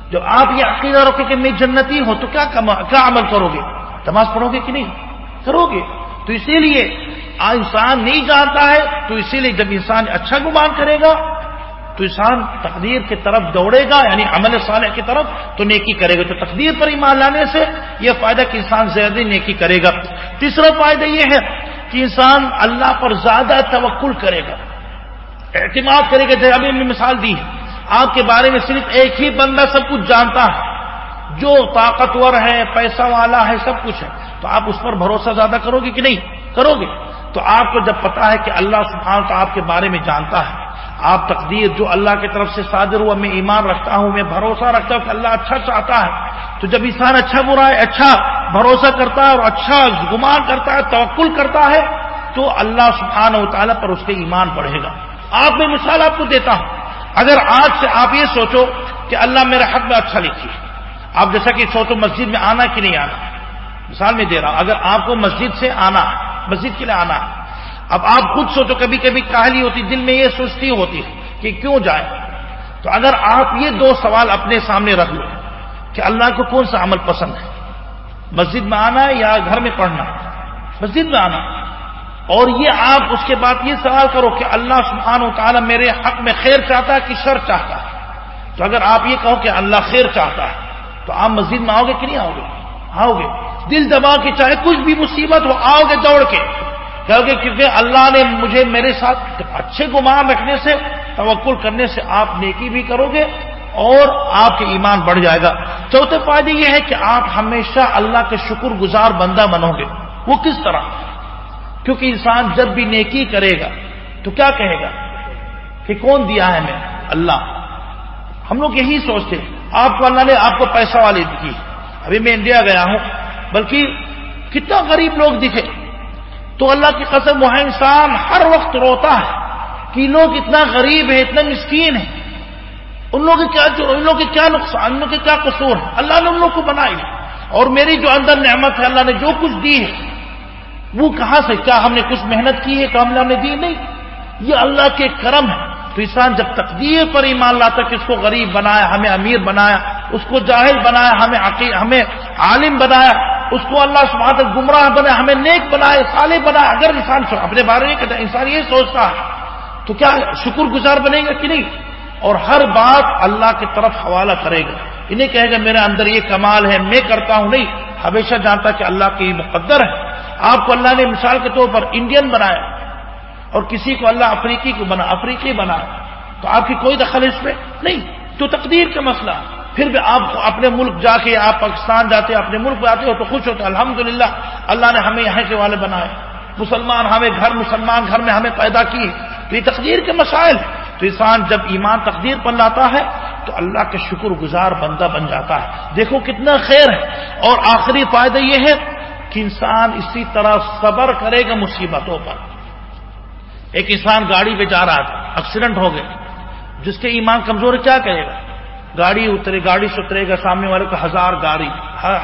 جب آپ یہ عقیدہ رکھے کہ میں جنتی ہوں تو کیا کیا عمل کرو گے؟ نماز پڑھو گے کہ نہیں؟ کرو گے۔ تو اسی لیے انسان نہیں جانتا ہے، تو اسی لیے جب انسان اچھا گمان کرے گا، تو انسان تقدیر کی طرف دوڑے گا یعنی عمل صالح کی طرف تو نیکی کرے گا۔ تو تقدیر پر ایمان لانے سے یہ فائدہ کہ انسان زیادہ نیکی کرے گا۔ تیسرا فائدہ یہ ہے کہ انسان اللہ پر زیادہ توکل کرے گا۔ اعتماد کرے گا۔ ابھی میں مثال دی آپ کے بارے میں صرف ایک ہی بندہ سب کچھ جانتا ہے۔ جو طاقتور ہے پیسہ والا ہے، سب کچھ ہے، تو آپ اس پر بھروسہ زیادہ کرو گے کہ نہیں؟ کرو گے۔ تو آپ کو جب پتا ہے کہ اللہ سبحانہ تو آپ کے بارے میں جانتا ہے، آپ تقدیر جو اللہ کی طرف سے صادر ہوا، میں ایمان رکھتا ہوں، میں بھروسہ رکھتا ہوں کہ اللہ اچھا چاہتا ہے، تو جب انسان اچھا برا ہے اچھا بھروسہ کرتا ہے اور اچھا گمان کرتا ہے، توکل کرتا ہے، تو اللہ سبحانہ و تعالیٰ پر اس کے ایمان بڑھے گا۔ آپ میں مثال آپ کو دیتا ہوں۔ اگر آج سے آپ یہ سوچو کہ اللہ میرے حق میں اچھا لکھی آپ جیسا کہ سوچو مسجد میں آنا کہ نہیں آنا؟ مثال میں دے رہا ہوں، اگر آپ کو مسجد سے آنا مسجد کے لیے آنا ہے، اب آپ خود سوچو کبھی کبھی کاہلی ہوتی، دل میں یہ سوچتی ہوتی کہ کیوں جائے؟ تو اگر آپ یہ دو سوال اپنے سامنے رکھ لو کہ اللہ کو کون سا عمل پسند ہے؟ مسجد میں آنا یا گھر میں پڑھنا مسجد میں آنا اور یہ آپ اس کے بعد یہ سوال کرو کہ اللہ سبحانہ و تعالیٰ میرے حق میں خیر چاہتا ہے کہ شر چاہتا ہے؟ تو اگر آپ یہ کہو کہ اللہ خیر چاہتا ہے تو آپ مسجد میں آؤ گے کہ نہیں آؤ گے؟ آؤ گے۔ دل دبا کے چاہے کچھ بھی مصیبت ہو، آؤ گے دوڑ کے۔ کہ کیونکہ اللہ نے مجھے میرے ساتھ اچھے گمان رکھنے سے، توکل کرنے سے آپ نیکی بھی کرو گے اور آپ کے ایمان بڑھ جائے گا۔ چوتھے فائدے یہ ہے کہ آپ ہمیشہ اللہ کے شکر گزار بندہ بنو گے۔ وہ کس طرح؟ کیونکہ انسان جب بھی نیکی کرے گا تو کیا کہے گا؟ کہ کون دیا ہے میں اللہ۔ ہم لوگ یہی سوچتے آپ کو اللہ نے آپ کو پیسہ والی دی۔ ابھی میں انڈیا گیا ہوں، بلکہ کتنا غریب لوگ دکھے۔ تو اللہ کی قسم وہ انسان ہر وقت روتا ہے۔ کہ لوگ اتنا غریب ہے اتنا مسکین ہے ان لوگ کیا ان لوگ کے کیا نقصان، ان لوگ کے کیا قصور؟ ہے اللہ نے ان لوگ کو بنائی۔ اور میری جو اندر نعمت ہے، اللہ نے جو کچھ دی ہے، وہ کہاں سے؟ کیا ہم نے کچھ محنت کی ہے؟ تو اللہ نے دی نہیں۔ یہ اللہ کے کرم ہے۔ تو انسان جب تقدیر پر ایمان لاتا کہ اس کو غریب بنایا، ہمیں امیر بنایا، اس کو جاہل بنایا، ہمیں ہمیں عالم بنایا، اس کو اللہ سبحانہ گمراہ بنا ہمیں نیک بنائے صالح بنائے اگر انسان اپنے بارے میں کہتا انسان یہ سوچتا ہے، تو کیا شکر گزار بنے گا کہ نہیں؟ اور ہر بات اللہ کی طرف حوالہ کرے گا۔ انہیں کہے گا، میرے اندر یہ کمال ہے، میں کرتا ہوں، نہیں، ہمیشہ جانتا کہ اللہ کی مقدر ہے۔ آپ کو اللہ نے مثال کے طور پر انڈین بنایا۔ اور کسی کو اللہ افریقی کو بنا، افریقی بنا، تو آپ کی کوئی دخل اس پہ نہیں۔ تو تقدیر کا مسئلہ۔ پھر بھی آپ اپنے ملک جا کے، آپ پاکستان جاتے، اپنے ملک پہ آتے ہو تو خوش ہوتے الحمد اللہ نے ہمیں یہاں کے والے بنائے۔ مسلمان ہمیں گھر، مسلمان گھر میں ہمیں پیدا کی تو یہ تقدیر کے مسائل۔ تو انسان جب ایمان تقدیر پر لاتا ہے، تو اللہ کے شکر گزار بندہ بن جاتا ہے۔ دیکھو کتنا خیر ہے۔ اور آخری فائدہ یہ ہے کہ انسان اسی طرح صبر کرے گا مصیبتوں پر۔ ایک انسان گاڑی پہ جا رہا تھا ایکسیڈنٹ ہو گیا۔ جس کے ایمان کمزور ہے، کیا کرے گا؟ گاڑی اترے، گاڑی سے اترے گا، سامنے والے کو ہزار گاڑی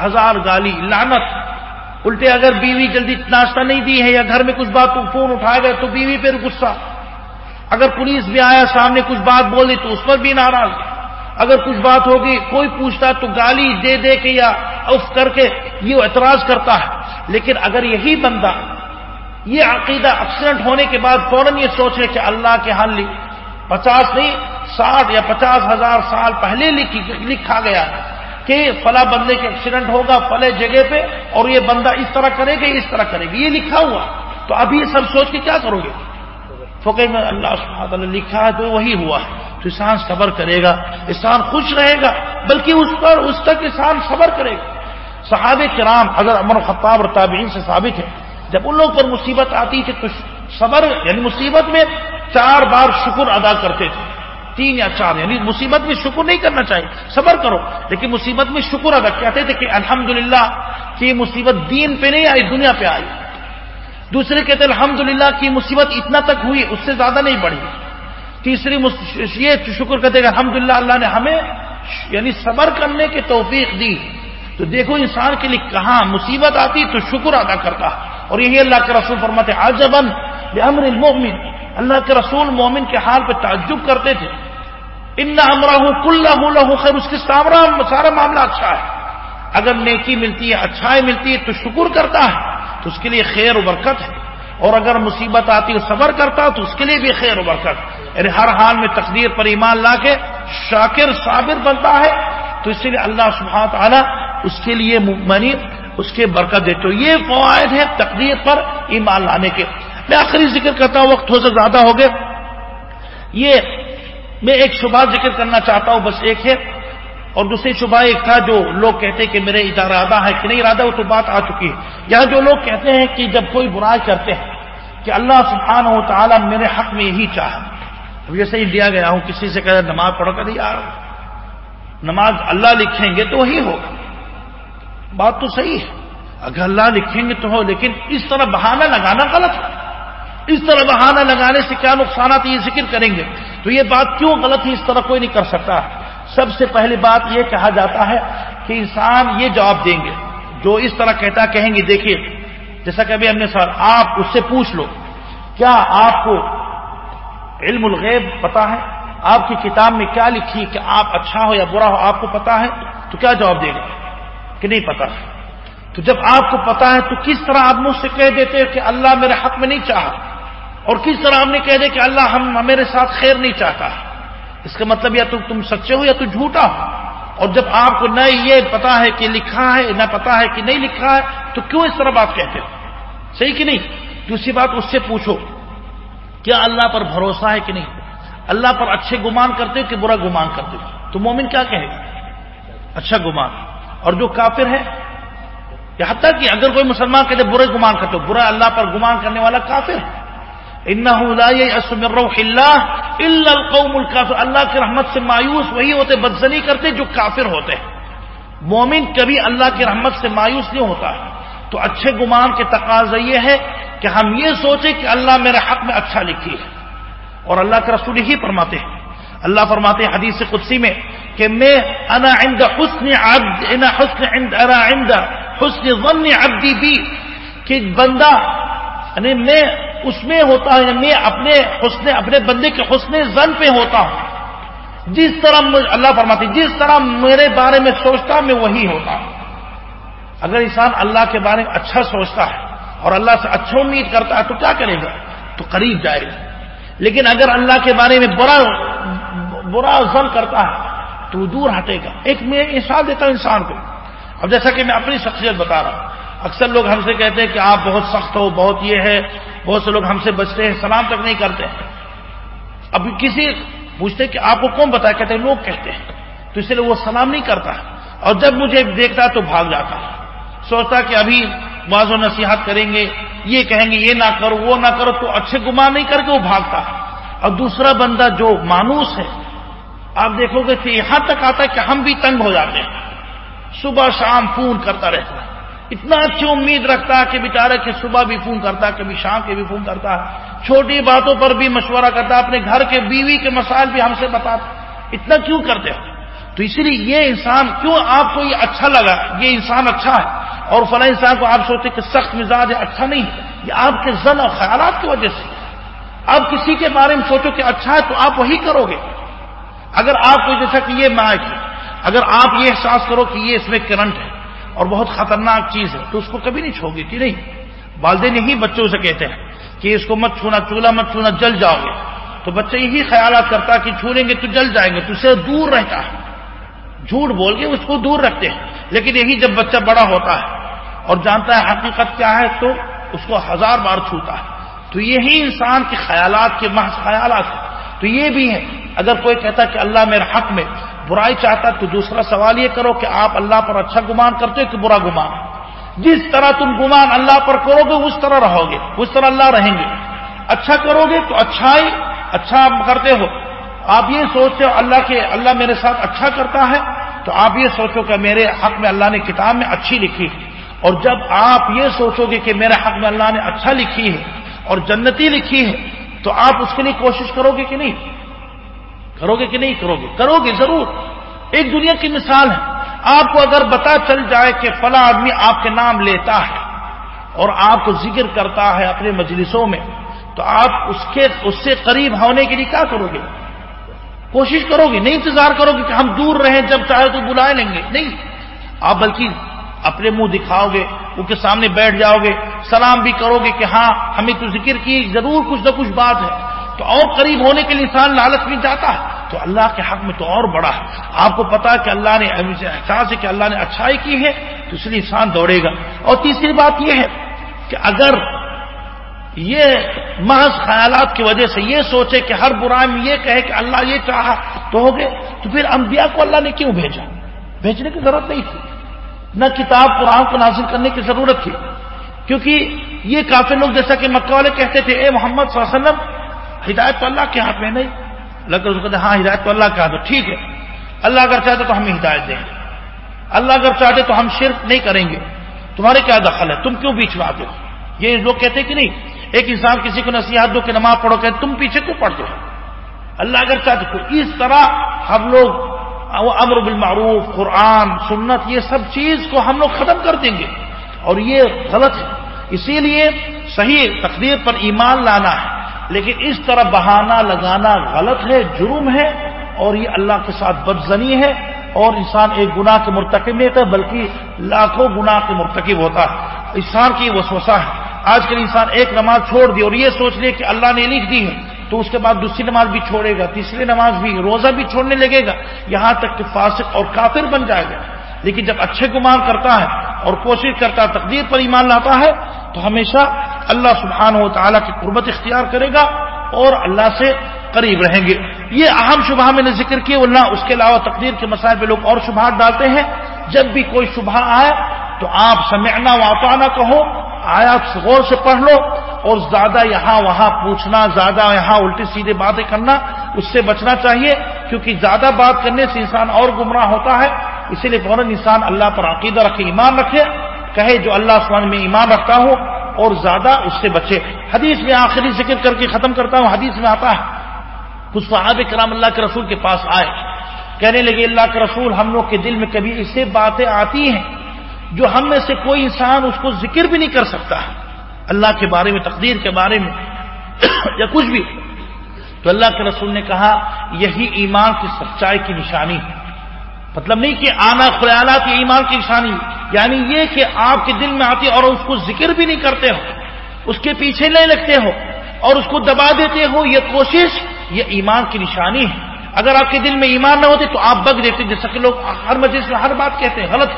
ہزار گالی لانت الٹے، اگر بیوی جلدی ناشتہ نہیں دی ہے یا گھر میں کچھ بات فون اٹھائے گا تو بیوی پہ غصہ۔ اگر پولیس بھی آیا، سامنے کچھ بات بول دی تو اس پر بھی ناراض۔ اگر کچھ بات ہوگی، کوئی پوچھتا تو گالی دے دے کے یا اف کر کے یہ اعتراض کرتا ہے۔ لیکن اگر یہی بندہ یہ عقیدہ ایکسیڈنٹ ہونے کے بعد فوراً یہ سوچے کہ اللہ کے ہاں حل پچاس نہیں، ساٹھ یا پچاس ہزار سال پہلے لکھا گیا کہ فلاں بندے کے ایکسیڈنٹ ہوگا فلے جگہ پہ اور یہ بندہ اس طرح کرے گا، اس طرح کرے گا۔ یہ لکھا ہوا۔ تو ابھی یہ سب سوچ کے کیا کرو گے؟ فوقے میں اللہ سبحانہ لکھا ہے تو وہی ہوا ہے۔ تو انسان صبر کرے گا۔ انسان خوش رہے گا، بلکہ اس پر، اس تک انسان صبر کرے گا۔ صحاب کرام اگر امر خطاب اور تابعین سے ثابت ہے جب ان لوگوں پر مصیبت آتی تھی تو صبر یعنی مصیبت میں چار بار شکر ادا کرتے تھے۔ تین یا چار یعنی مصیبت میں شکر نہیں کرنا چاہیے، صبر کرو۔ لیکن مصیبت میں شکر ادا، کہتے تھے کہ الحمد للہ کہ مصیبت دین پہ نہیں آئی، دنیا پہ آئی۔ دوسرے کہتے الحمد للہ کی مصیبت اتنا تک ہوئی، اس سے زیادہ نہیں بڑھی۔ تیسری یہ شکر کہتے کہ الحمد للہ اللہ نے ہمیں یعنی صبر کرنے کی توفیق دی۔ تو دیکھو انسان کے لیے کہاں مصیبت آتی تو شکر ادا کرتا۔ ہے اور یہی اللہ کے رسول فرماتے آجبن امر المومن اللہ کے رسول مومن کے حال پہ تعجب کرتے تھے۔ ان امراہ کل خیر، اس کے سامنا سارا معاملہ اچھا ہے۔ اگر نیکی ملتی ہے، اچھائی ملتی ہے، تو شکر کرتا ہے، تو اس کے لیے خیر و برکت ہے۔ اور اگر مصیبت آتی ہے، صبر کرتا تو اس کے لیے بھی خیر و برکت یعنی ہر حال میں تقدیر پر ایمان لا کے شاکر، صابر بنتا ہے۔ تو اس لیے اللہ سبحانہ تعالیٰ اس کے لیے منی اس کے برکت دے۔ تو یہ فوائد ہے تقدیر پر ایمان لانے کے۔ میں آخری ذکر کرتا ہوں، وقت ہو سے زیادہ ہو گئے یہ میں ایک شبہ ذکر کرنا چاہتا ہوں، بس ایک ہے۔ اور دوسری شبہ ایک تھا جو لوگ کہتے ہیں کہ میرے ارادہ ہے کہ نہیں ارادہ، وہ تو بات آ چکی ہے۔ یہاں جو لوگ کہتے ہیں کہ جب کوئی برائی کرتے ہیں کہ اللہ سبحانہ و تعالیٰ میرے حق میں یہی چاہا اب جیسے انڈیا گیا ہوں، کسی سے کہا نماز پڑھو کر یار، نماز اللہ لکھیں گے تو وہی ہوگا۔ بات تو صحیح ہے۔ اگر اللہ لکھیں گے تو ہو، لیکن اس طرح بہانہ لگانا غلط ہے۔ اس طرح بہانہ لگانے سے کیا نقصانات یہ ذکر کریں گے؟ تو یہ بات کیوں غلط ہے؟ اس طرح کوئی نہیں کر سکتا۔ سب سے پہلی بات یہ کہا جاتا ہے کہ انسان یہ جواب دیں گے۔ جو اس طرح کہتا کہیں گے، دیکھیے، جیسا کہ ابھی ہم نے سر آپ اس سے پوچھ لو، کیا آپ کو علم الغیب پتا ہے؟ آپ کی کتاب میں کیا لکھی کہ آپ اچھا ہو یا برا ہو، آپ کو پتا ہے؟ تو کیا جواب دے گا؟ کہ نہیں پتا۔ تو جب آپ کو پتا ہے تو کس طرح آپ مجھ سے کہہ دیتے کہ اللہ میرے حق میں نہیں چاہا، اور کس طرح آپ نے کہہ دے کہ اللہ ہم میرے ساتھ خیر نہیں چاہتا۔ اس کا مطلب یا تو تم سچے ہو یا تو جھوٹا ہو۔ اور جب آپ کو نہ یہ پتا ہے کہ لکھا ہے، نہ پتا ہے کہ نہیں لکھا ہے، تو کیوں اس طرح بات کہتے ہو؟ صحیح کہ نہیں؟ دوسری بات اس سے پوچھو، کیا اللہ پر بھروسہ ہے کہ نہیں؟ اللہ پر اچھے گمان کرتے ہو کہ برا گمان کرتے ہو؟ تو مومن کیا کہے گا؟ اچھا گمان۔ اور جو کافر ہے یہاں تک کہ اگر کوئی مسلمان کہتے برے گمان کرتے ہو، برا اللہ پر گمان کرنے والا کافر ہے۔ القوم الکافر۔ اللہ کی رحمت سے مایوس وہی ہوتے، بدزنی کرتے جو کافر ہوتے ہیں۔ مومن کبھی اللہ کی رحمت سے مایوس نہیں ہوتا۔ ہے تو اچھے گمان کے تقاضا یہ ہے کہ ہم یہ سوچیں کہ اللہ میرے حق میں اچھا لکھی ہے۔ اور اللہ کے رسول ہی فرماتے ہیں۔ اللہ فرماتے ہیں حدیث قدسی میں کہ میں انا عند حسن عبد، انا حسن عند، انا عند حسن ظن عبدی بی کہ بندہ یعنی میں اس میں ہوتا ہوں یعنی میں اپنے حسن، اپنے بندے کے حسن زن پہ ہوتا ہوں۔ جس طرح اللہ فرماتے جس طرح میرے بارے میں سوچتا میں وہی ہوتا ہوں۔ اگر انسان اللہ کے بارے میں اچھا سوچتا ہے اور اللہ سے اچھا امید کرتا ہے تو کیا کرے گا؟ تو قریب جائے گا۔ لیکن اگر اللہ کے بارے میں برا برا ظن کرتا ہے تو دور ہٹے گا۔ ایک میں مثال دیتا ہوں انسان کو۔ اب جیسا کہ میں اپنی شخصیت بتا رہا ہوں۔ اکثر لوگ ہم سے کہتے ہیں کہ آپ بہت سخت ہو، بہت یہ ہے۔ بہت سے لوگ ہم سے بچتے ہیں، سلام تک نہیں کرتے۔ اب کسی پوچھتے کہ آپ کو کون بتایا؟ کہتے ہیں لوگ کہتے ہیں۔ تو اس لیے وہ سلام نہیں کرتا۔ اور جب مجھے دیکھتا تو بھاگ جاتا۔ سوچتا کہ ابھی بعض و نصیحت کریں گے، یہ کہیں گے، یہ نہ کرو، وہ نہ کرو، تو اچھے گمان نہیں کر کے وہ بھاگتا۔ ہے اور دوسرا بندہ جو مانوس ہے آپ دیکھو گے کہ یہاں تک آتا ہے کہ ہم بھی تنگ ہو جاتے ہیں۔ صبح شام فون کرتا رہتا ہے۔ اتنا اچھی امید رکھتا ہے کہ بیچارے کہ صبح بھی فون کرتا ہے، کبھی شام کے بھی فون کرتا ہے۔ چھوٹی باتوں پر بھی مشورہ کرتا ہے، اپنے گھر کے بیوی کے مسائل بھی ہم سے بتاتا اتنا کیوں کرتے ہو؟ تو اسی لیے یہ انسان کیوں آپ کو یہ اچھا لگا؟ یہ انسان اچھا ہے۔ اور فلاں انسان کو آپ سوچتے کہ سخت مزاج ہے اچھا نہیں ہے۔ یہ آپ کے زن اور خیالات کی وجہ سے۔ آپ کسی کے بارے میں سوچو کہ اچھا ہے تو آپ وہی کرو گے۔ اگر آپ کو جیسا کہ یہ مائک ہے، اگر آپ یہ احساس کرو کہ یہ اس میں کرنٹ ہے اور بہت خطرناک چیز ہے، تو اس کو کبھی نہیں چھوگے کہ نہیں، والدین یہی بچوں سے کہتے ہیں کہ اس کو مت چھونا، چولہا مت چھونا، جل جاؤ گے۔ تو بچے یہی خیالات کرتا کہ چھوڑیں گے تو جل جائیں گے، تو اسے دور رہتا ہے۔ جھوٹ بول کے اس کو دور رکھتے ہیں۔ لیکن یہی جب بچہ بڑا ہوتا ہے اور جانتا ہے حقیقت کیا ہے، تو اس کو ہزار بار چھوتا ہے۔ تو یہی انسان کے خیالات کے محض خیالات ہیں۔ تو یہ بھی ہے اگر کوئی کہتا کہ اللہ میرے حق میں برائی چاہتا تو دوسرا سوال یہ کرو کہ آپ اللہ پر اچھا گمان کرتے ہو کہ برا گمان؟ جس طرح تم گمان اللہ پر کرو گے، اس طرح رہو گے، اس طرح اللہ رہیں گے۔ اچھا کرو گے تو اچھائی اچھا کرتے ہو۔ آپ یہ سوچتے ہو اللہ کے، اللہ میرے ساتھ اچھا کرتا ہے، تو آپ یہ سوچو کہ میرے حق میں اللہ نے کتاب میں اچھی لکھی اور جب آپ یہ سوچو گے کہ میرے حق میں اللہ نے اچھا لکھی ہے اور جنتی لکھی ہے، تو آپ اس کے لیے کوشش کرو گے کہ نہیں؟ کرو گے کہ نہیں کرو گے کرو گے ضرور۔ ایک دنیا کی مثال ہے۔ آپ کو اگر پتا چل جائے کہ فلاں آدمی آپ کے نام لیتا ہے اور آپ کو ذکر کرتا ہے اپنے مجلسوں میں، تو آپ اس کے، اس سے قریب ہونے کے لیے کیا کرو گے کوشش کرو گے نہیں انتظار کرو گے کہ ہم دور رہیں جب چاہے تو بلائے لیں گے۔ نہیں۔ آپ بلکہ اپنے منہ دکھاؤ گے ان کے سامنے بیٹھ جاؤ گے سلام بھی کرو گے کہ ہاں ہمیں تو ذکر کی ضرور کچھ نہ کچھ بات ہے۔ تو اور قریب ہونے کے لیے انسان لالچ بھی جاتا ہے۔ تو اللہ کے حق میں تو اور بڑا ہے۔ آپ کو پتا کہ اللہ نے احساس ہے کہ اللہ نے اچھائی کی ہے تو اس لیے انسان دوڑے گا۔ اور تیسری بات یہ ہے کہ اگر یہ محض خیالات کی وجہ سے یہ سوچے کہ ہر برائی میں یہ کہے کہ اللہ یہ چاہا تو ہو گئے، تو پھر انبیاء کو اللہ نے کیوں بھیجا؟ بھیجنے کی ضرورت نہیں تھی۔ نہ کتاب قرآن کو نازل کرنے کی ضرورت تھی۔ کیونکہ یہ کافی لوگ جیسا کہ مکہ والے کہتے تھے، اے محمد صلی اللہ علیہ وسلم، ہدایت تو اللہ کے ہاتھ میں نہیں۔ اللہ کہتے ہاں ہدایت تو اللہ کے ہاتھ ٹھیک ہے۔ اللہ اگر چاہتے تو ہمیں ہدایت دیں گے۔ اللہ اگر چاہتے تو ہم شرک نہیں کریں گے۔ تمہارے کیا دخل ہے؟ تم کیوں بیچ میں آتے ہو یہ لوگ کہتے کہ نہیں، ایک انسان کسی کو نصیحت دو کہ نماز پڑھو کہ تم پیچھے کیوں پڑھتے ہو؟ اللہ اگر چاہتے تو اس طرح ہم لوگ امر بالمعروف، قرآن، سنت، یہ سب چیز کو ہم لوگ ختم کر دیں گے۔ اور یہ غلط ہے۔ اسی لیے صحیح تقدیر پر ایمان لانا ہے۔ لیکن اس طرح بہانہ لگانا غلط ہے، جرم ہے اور یہ اللہ کے ساتھ بدزنی ہے اور انسان ایک گناہ کے مرتکب نہیں ہوتا، بلکہ لاکھوں گناہ کے مرتکب ہوتا۔ ہے انسان کی وسوسہ ہے۔ آج کل انسان ایک نماز چھوڑ دی اور یہ سوچ لے کہ اللہ نے لکھ دی ہے، تو اس کے بعد دوسری نماز بھی چھوڑے گا، تیسری نماز بھی، روزہ بھی چھوڑنے لگے گا۔ یہاں تک کہ فاسق اور کافر بن جائے گا۔ لیکن جب اچھے گمان کرتا ہے اور کوشش کرتا ہے، تقدیر پر ایمان لاتا ہے، تو ہمیشہ اللہ سبحانہ و تعالیٰ کی قربت اختیار کرے گا اور اللہ سے قریب رہیں گے۔ یہ اہم شبہ میں نے ذکر کیا اللہ اس کے علاوہ تقدیر کے مسائل پہ لوگ اور شبہات ڈالتے ہیں۔ جب بھی کوئی شبہ آئے تو آپ سمعنا واپانا کہو، آیات غور سے پڑھ لو اور زیادہ یہاں وہاں پوچھنا، زیادہ یہاں الٹی سیدھے باتیں کرنا، اس سے بچنا چاہیے، کیونکہ زیادہ بات کرنے سے انسان اور گمراہ ہوتا ہے۔ اسی لیے فوراً انسان اللہ پر عقیدہ رکھے، ایمان رکھے، کہے جو اللہ سبحانہ میں ایمان رکھتا ہوں اور زیادہ اس سے بچے۔ حدیث میں آخری ذکر کر کے ختم کرتا ہوں، حدیث میں آتا ہے، کچھ صحاب کرام اللہ کے رسول کے پاس آئے۔ کہنے لگے، اللہ کے رسول ہم لوگ کے دل میں کبھی ایسے باتیں آتی ہیں جو ہم میں سے کوئی انسان اس کو ذکر بھی نہیں کر سکتا۔ اللہ کے بارے میں، تقدیر کے بارے میں *coughs* یا کچھ بھی۔ تو اللہ کے رسول نے کہا، یہی ایمان کی سچائی کی نشانی ہے۔ مطلب نہیں کہ آنا خیالات یہ ایمان کی نشانی یعنی یہ کہ آپ کے دل میں آتی اور اس کو ذکر بھی نہیں کرتے ہو، اس کے پیچھے نہیں لگتے ہو، اور اس کو دبا دیتے ہو، یہ کوشش، یہ ایمان کی نشانی ہے۔ اگر آپ کے دل میں ایمان نہ ہوتے تو آپ بگ دیتے، جیسا کہ لوگ ہر مجلس میں ہر بات کہتے ہیں، غلط۔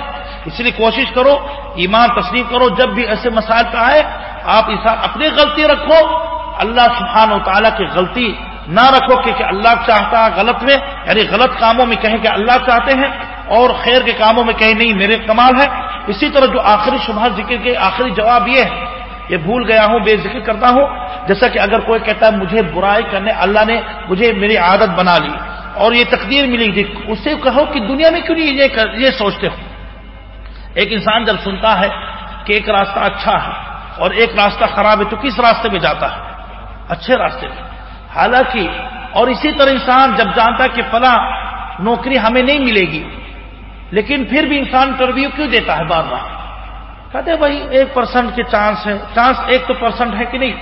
اس لیے کوشش کرو، ایمان تسلیم کرو، جب بھی ایسے مسائل پہ آئے، آپ اپنی غلطی رکھو۔ اللہ سبحانہ و تعالیٰ کی غلطی نہ رکھو کہ اللہ چاہتا غلط میں یعنی غلط کاموں میں کہیں کہ اللہ چاہتے ہیں اور خیر کے کاموں میں کہیں نہیں، میرے کمال ہے۔ اسی طرح جو آخری شبہ ذکر کے آخری جواب یہ ہے، یہ بھول گیا ہوں، بے ذکر کرتا ہوں۔ جیسا کہ اگر کوئی کہتا ہے مجھے برائی کرنے، اللہ نے مجھے میری عادت بنا لی اور یہ تقدیر ملی تھی اسے کہو کہ دنیا میں کیوں نہیں یہ سوچتے ہو؟ ایک انسان جب سنتا ہے کہ ایک راستہ اچھا ہے اور ایک راستہ خراب ہے تو کس راستے پہ جاتا ہے؟ اچھے راستے پہ حالانکہ، اور اسی طرح انسان جب جانتا ہے کہ فلاں نوکری ہمیں نہیں ملے گی، لیکن پھر بھی انسان انٹرویو کیوں دیتا ہے بار بار؟ کہتے بھائی، ایک پرسنٹ کے چانس ہے چانس ایک تو پرسنٹ ہے کہ نہیں؟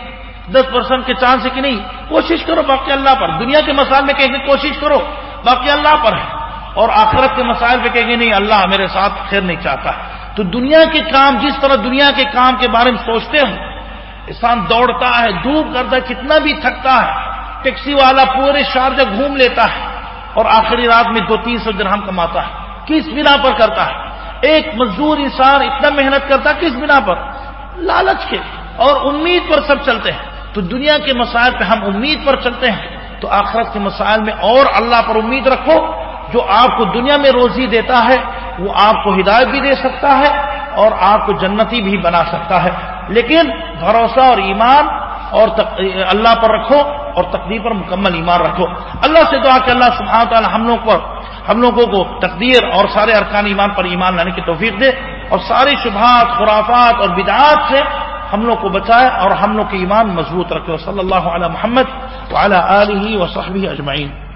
دس پرسنٹ کے چانس ہے کہ نہیں؟ کوشش کرو، باقی اللہ پر۔ دنیا کے مسائل میں کہیں گے کوشش کرو، باقی اللہ پر ہے۔ اور آخرت کے مسائل پہ کہیں گے نہیں، اللہ میرے ساتھ خیر نہیں چاہتا۔ تو دنیا کے کام، جس طرح دنیا کے کام کے بارے میں سوچتے ہوں، انسان دوڑتا ہے دھوپ کرتا ہے کتنا بھی تھکتا ہے ٹیکسی والا پورے شارجہ گھوم لیتا ہے اور آخری رات میں دو تین سو درہم کماتا ہے، کس بنا پر کرتا ہے؟ ایک مزدور انسان اتنا محنت کرتا ہے، کس بنا پر؟ لالچ کے اور امید پر سب چلتے ہیں۔ تو دنیا کے مسائل پہ ہم امید پر چلتے ہیں۔ تو آخرت کے مسائل میں اور اللہ پر امید رکھو، جو آپ کو دنیا میں روزی دیتا ہے، وہ آپ کو ہدایت بھی دے سکتا ہے اور آپ کو جنتی بھی بنا سکتا ہے۔ لیکن بھروسہ اور ایمان اور اللہ پر رکھو اور تقدیر پر مکمل ایمان رکھو۔ اللہ سے دعا کہ اللہ سبحانہ تعالی ہم لوگوں پر ہم لوگوں کو تقدیر اور سارے ارکان ایمان پر ایمان لانے کی توفیق دے اور ساری شبہات، خرافات اور بدعات سے ہم لوگ کو بچائے اور ہم لوگ کے ایمان مضبوط رکھے۔ صلی اللہ علیہ محمد وعلی آلہ وصحبہ اجمعین۔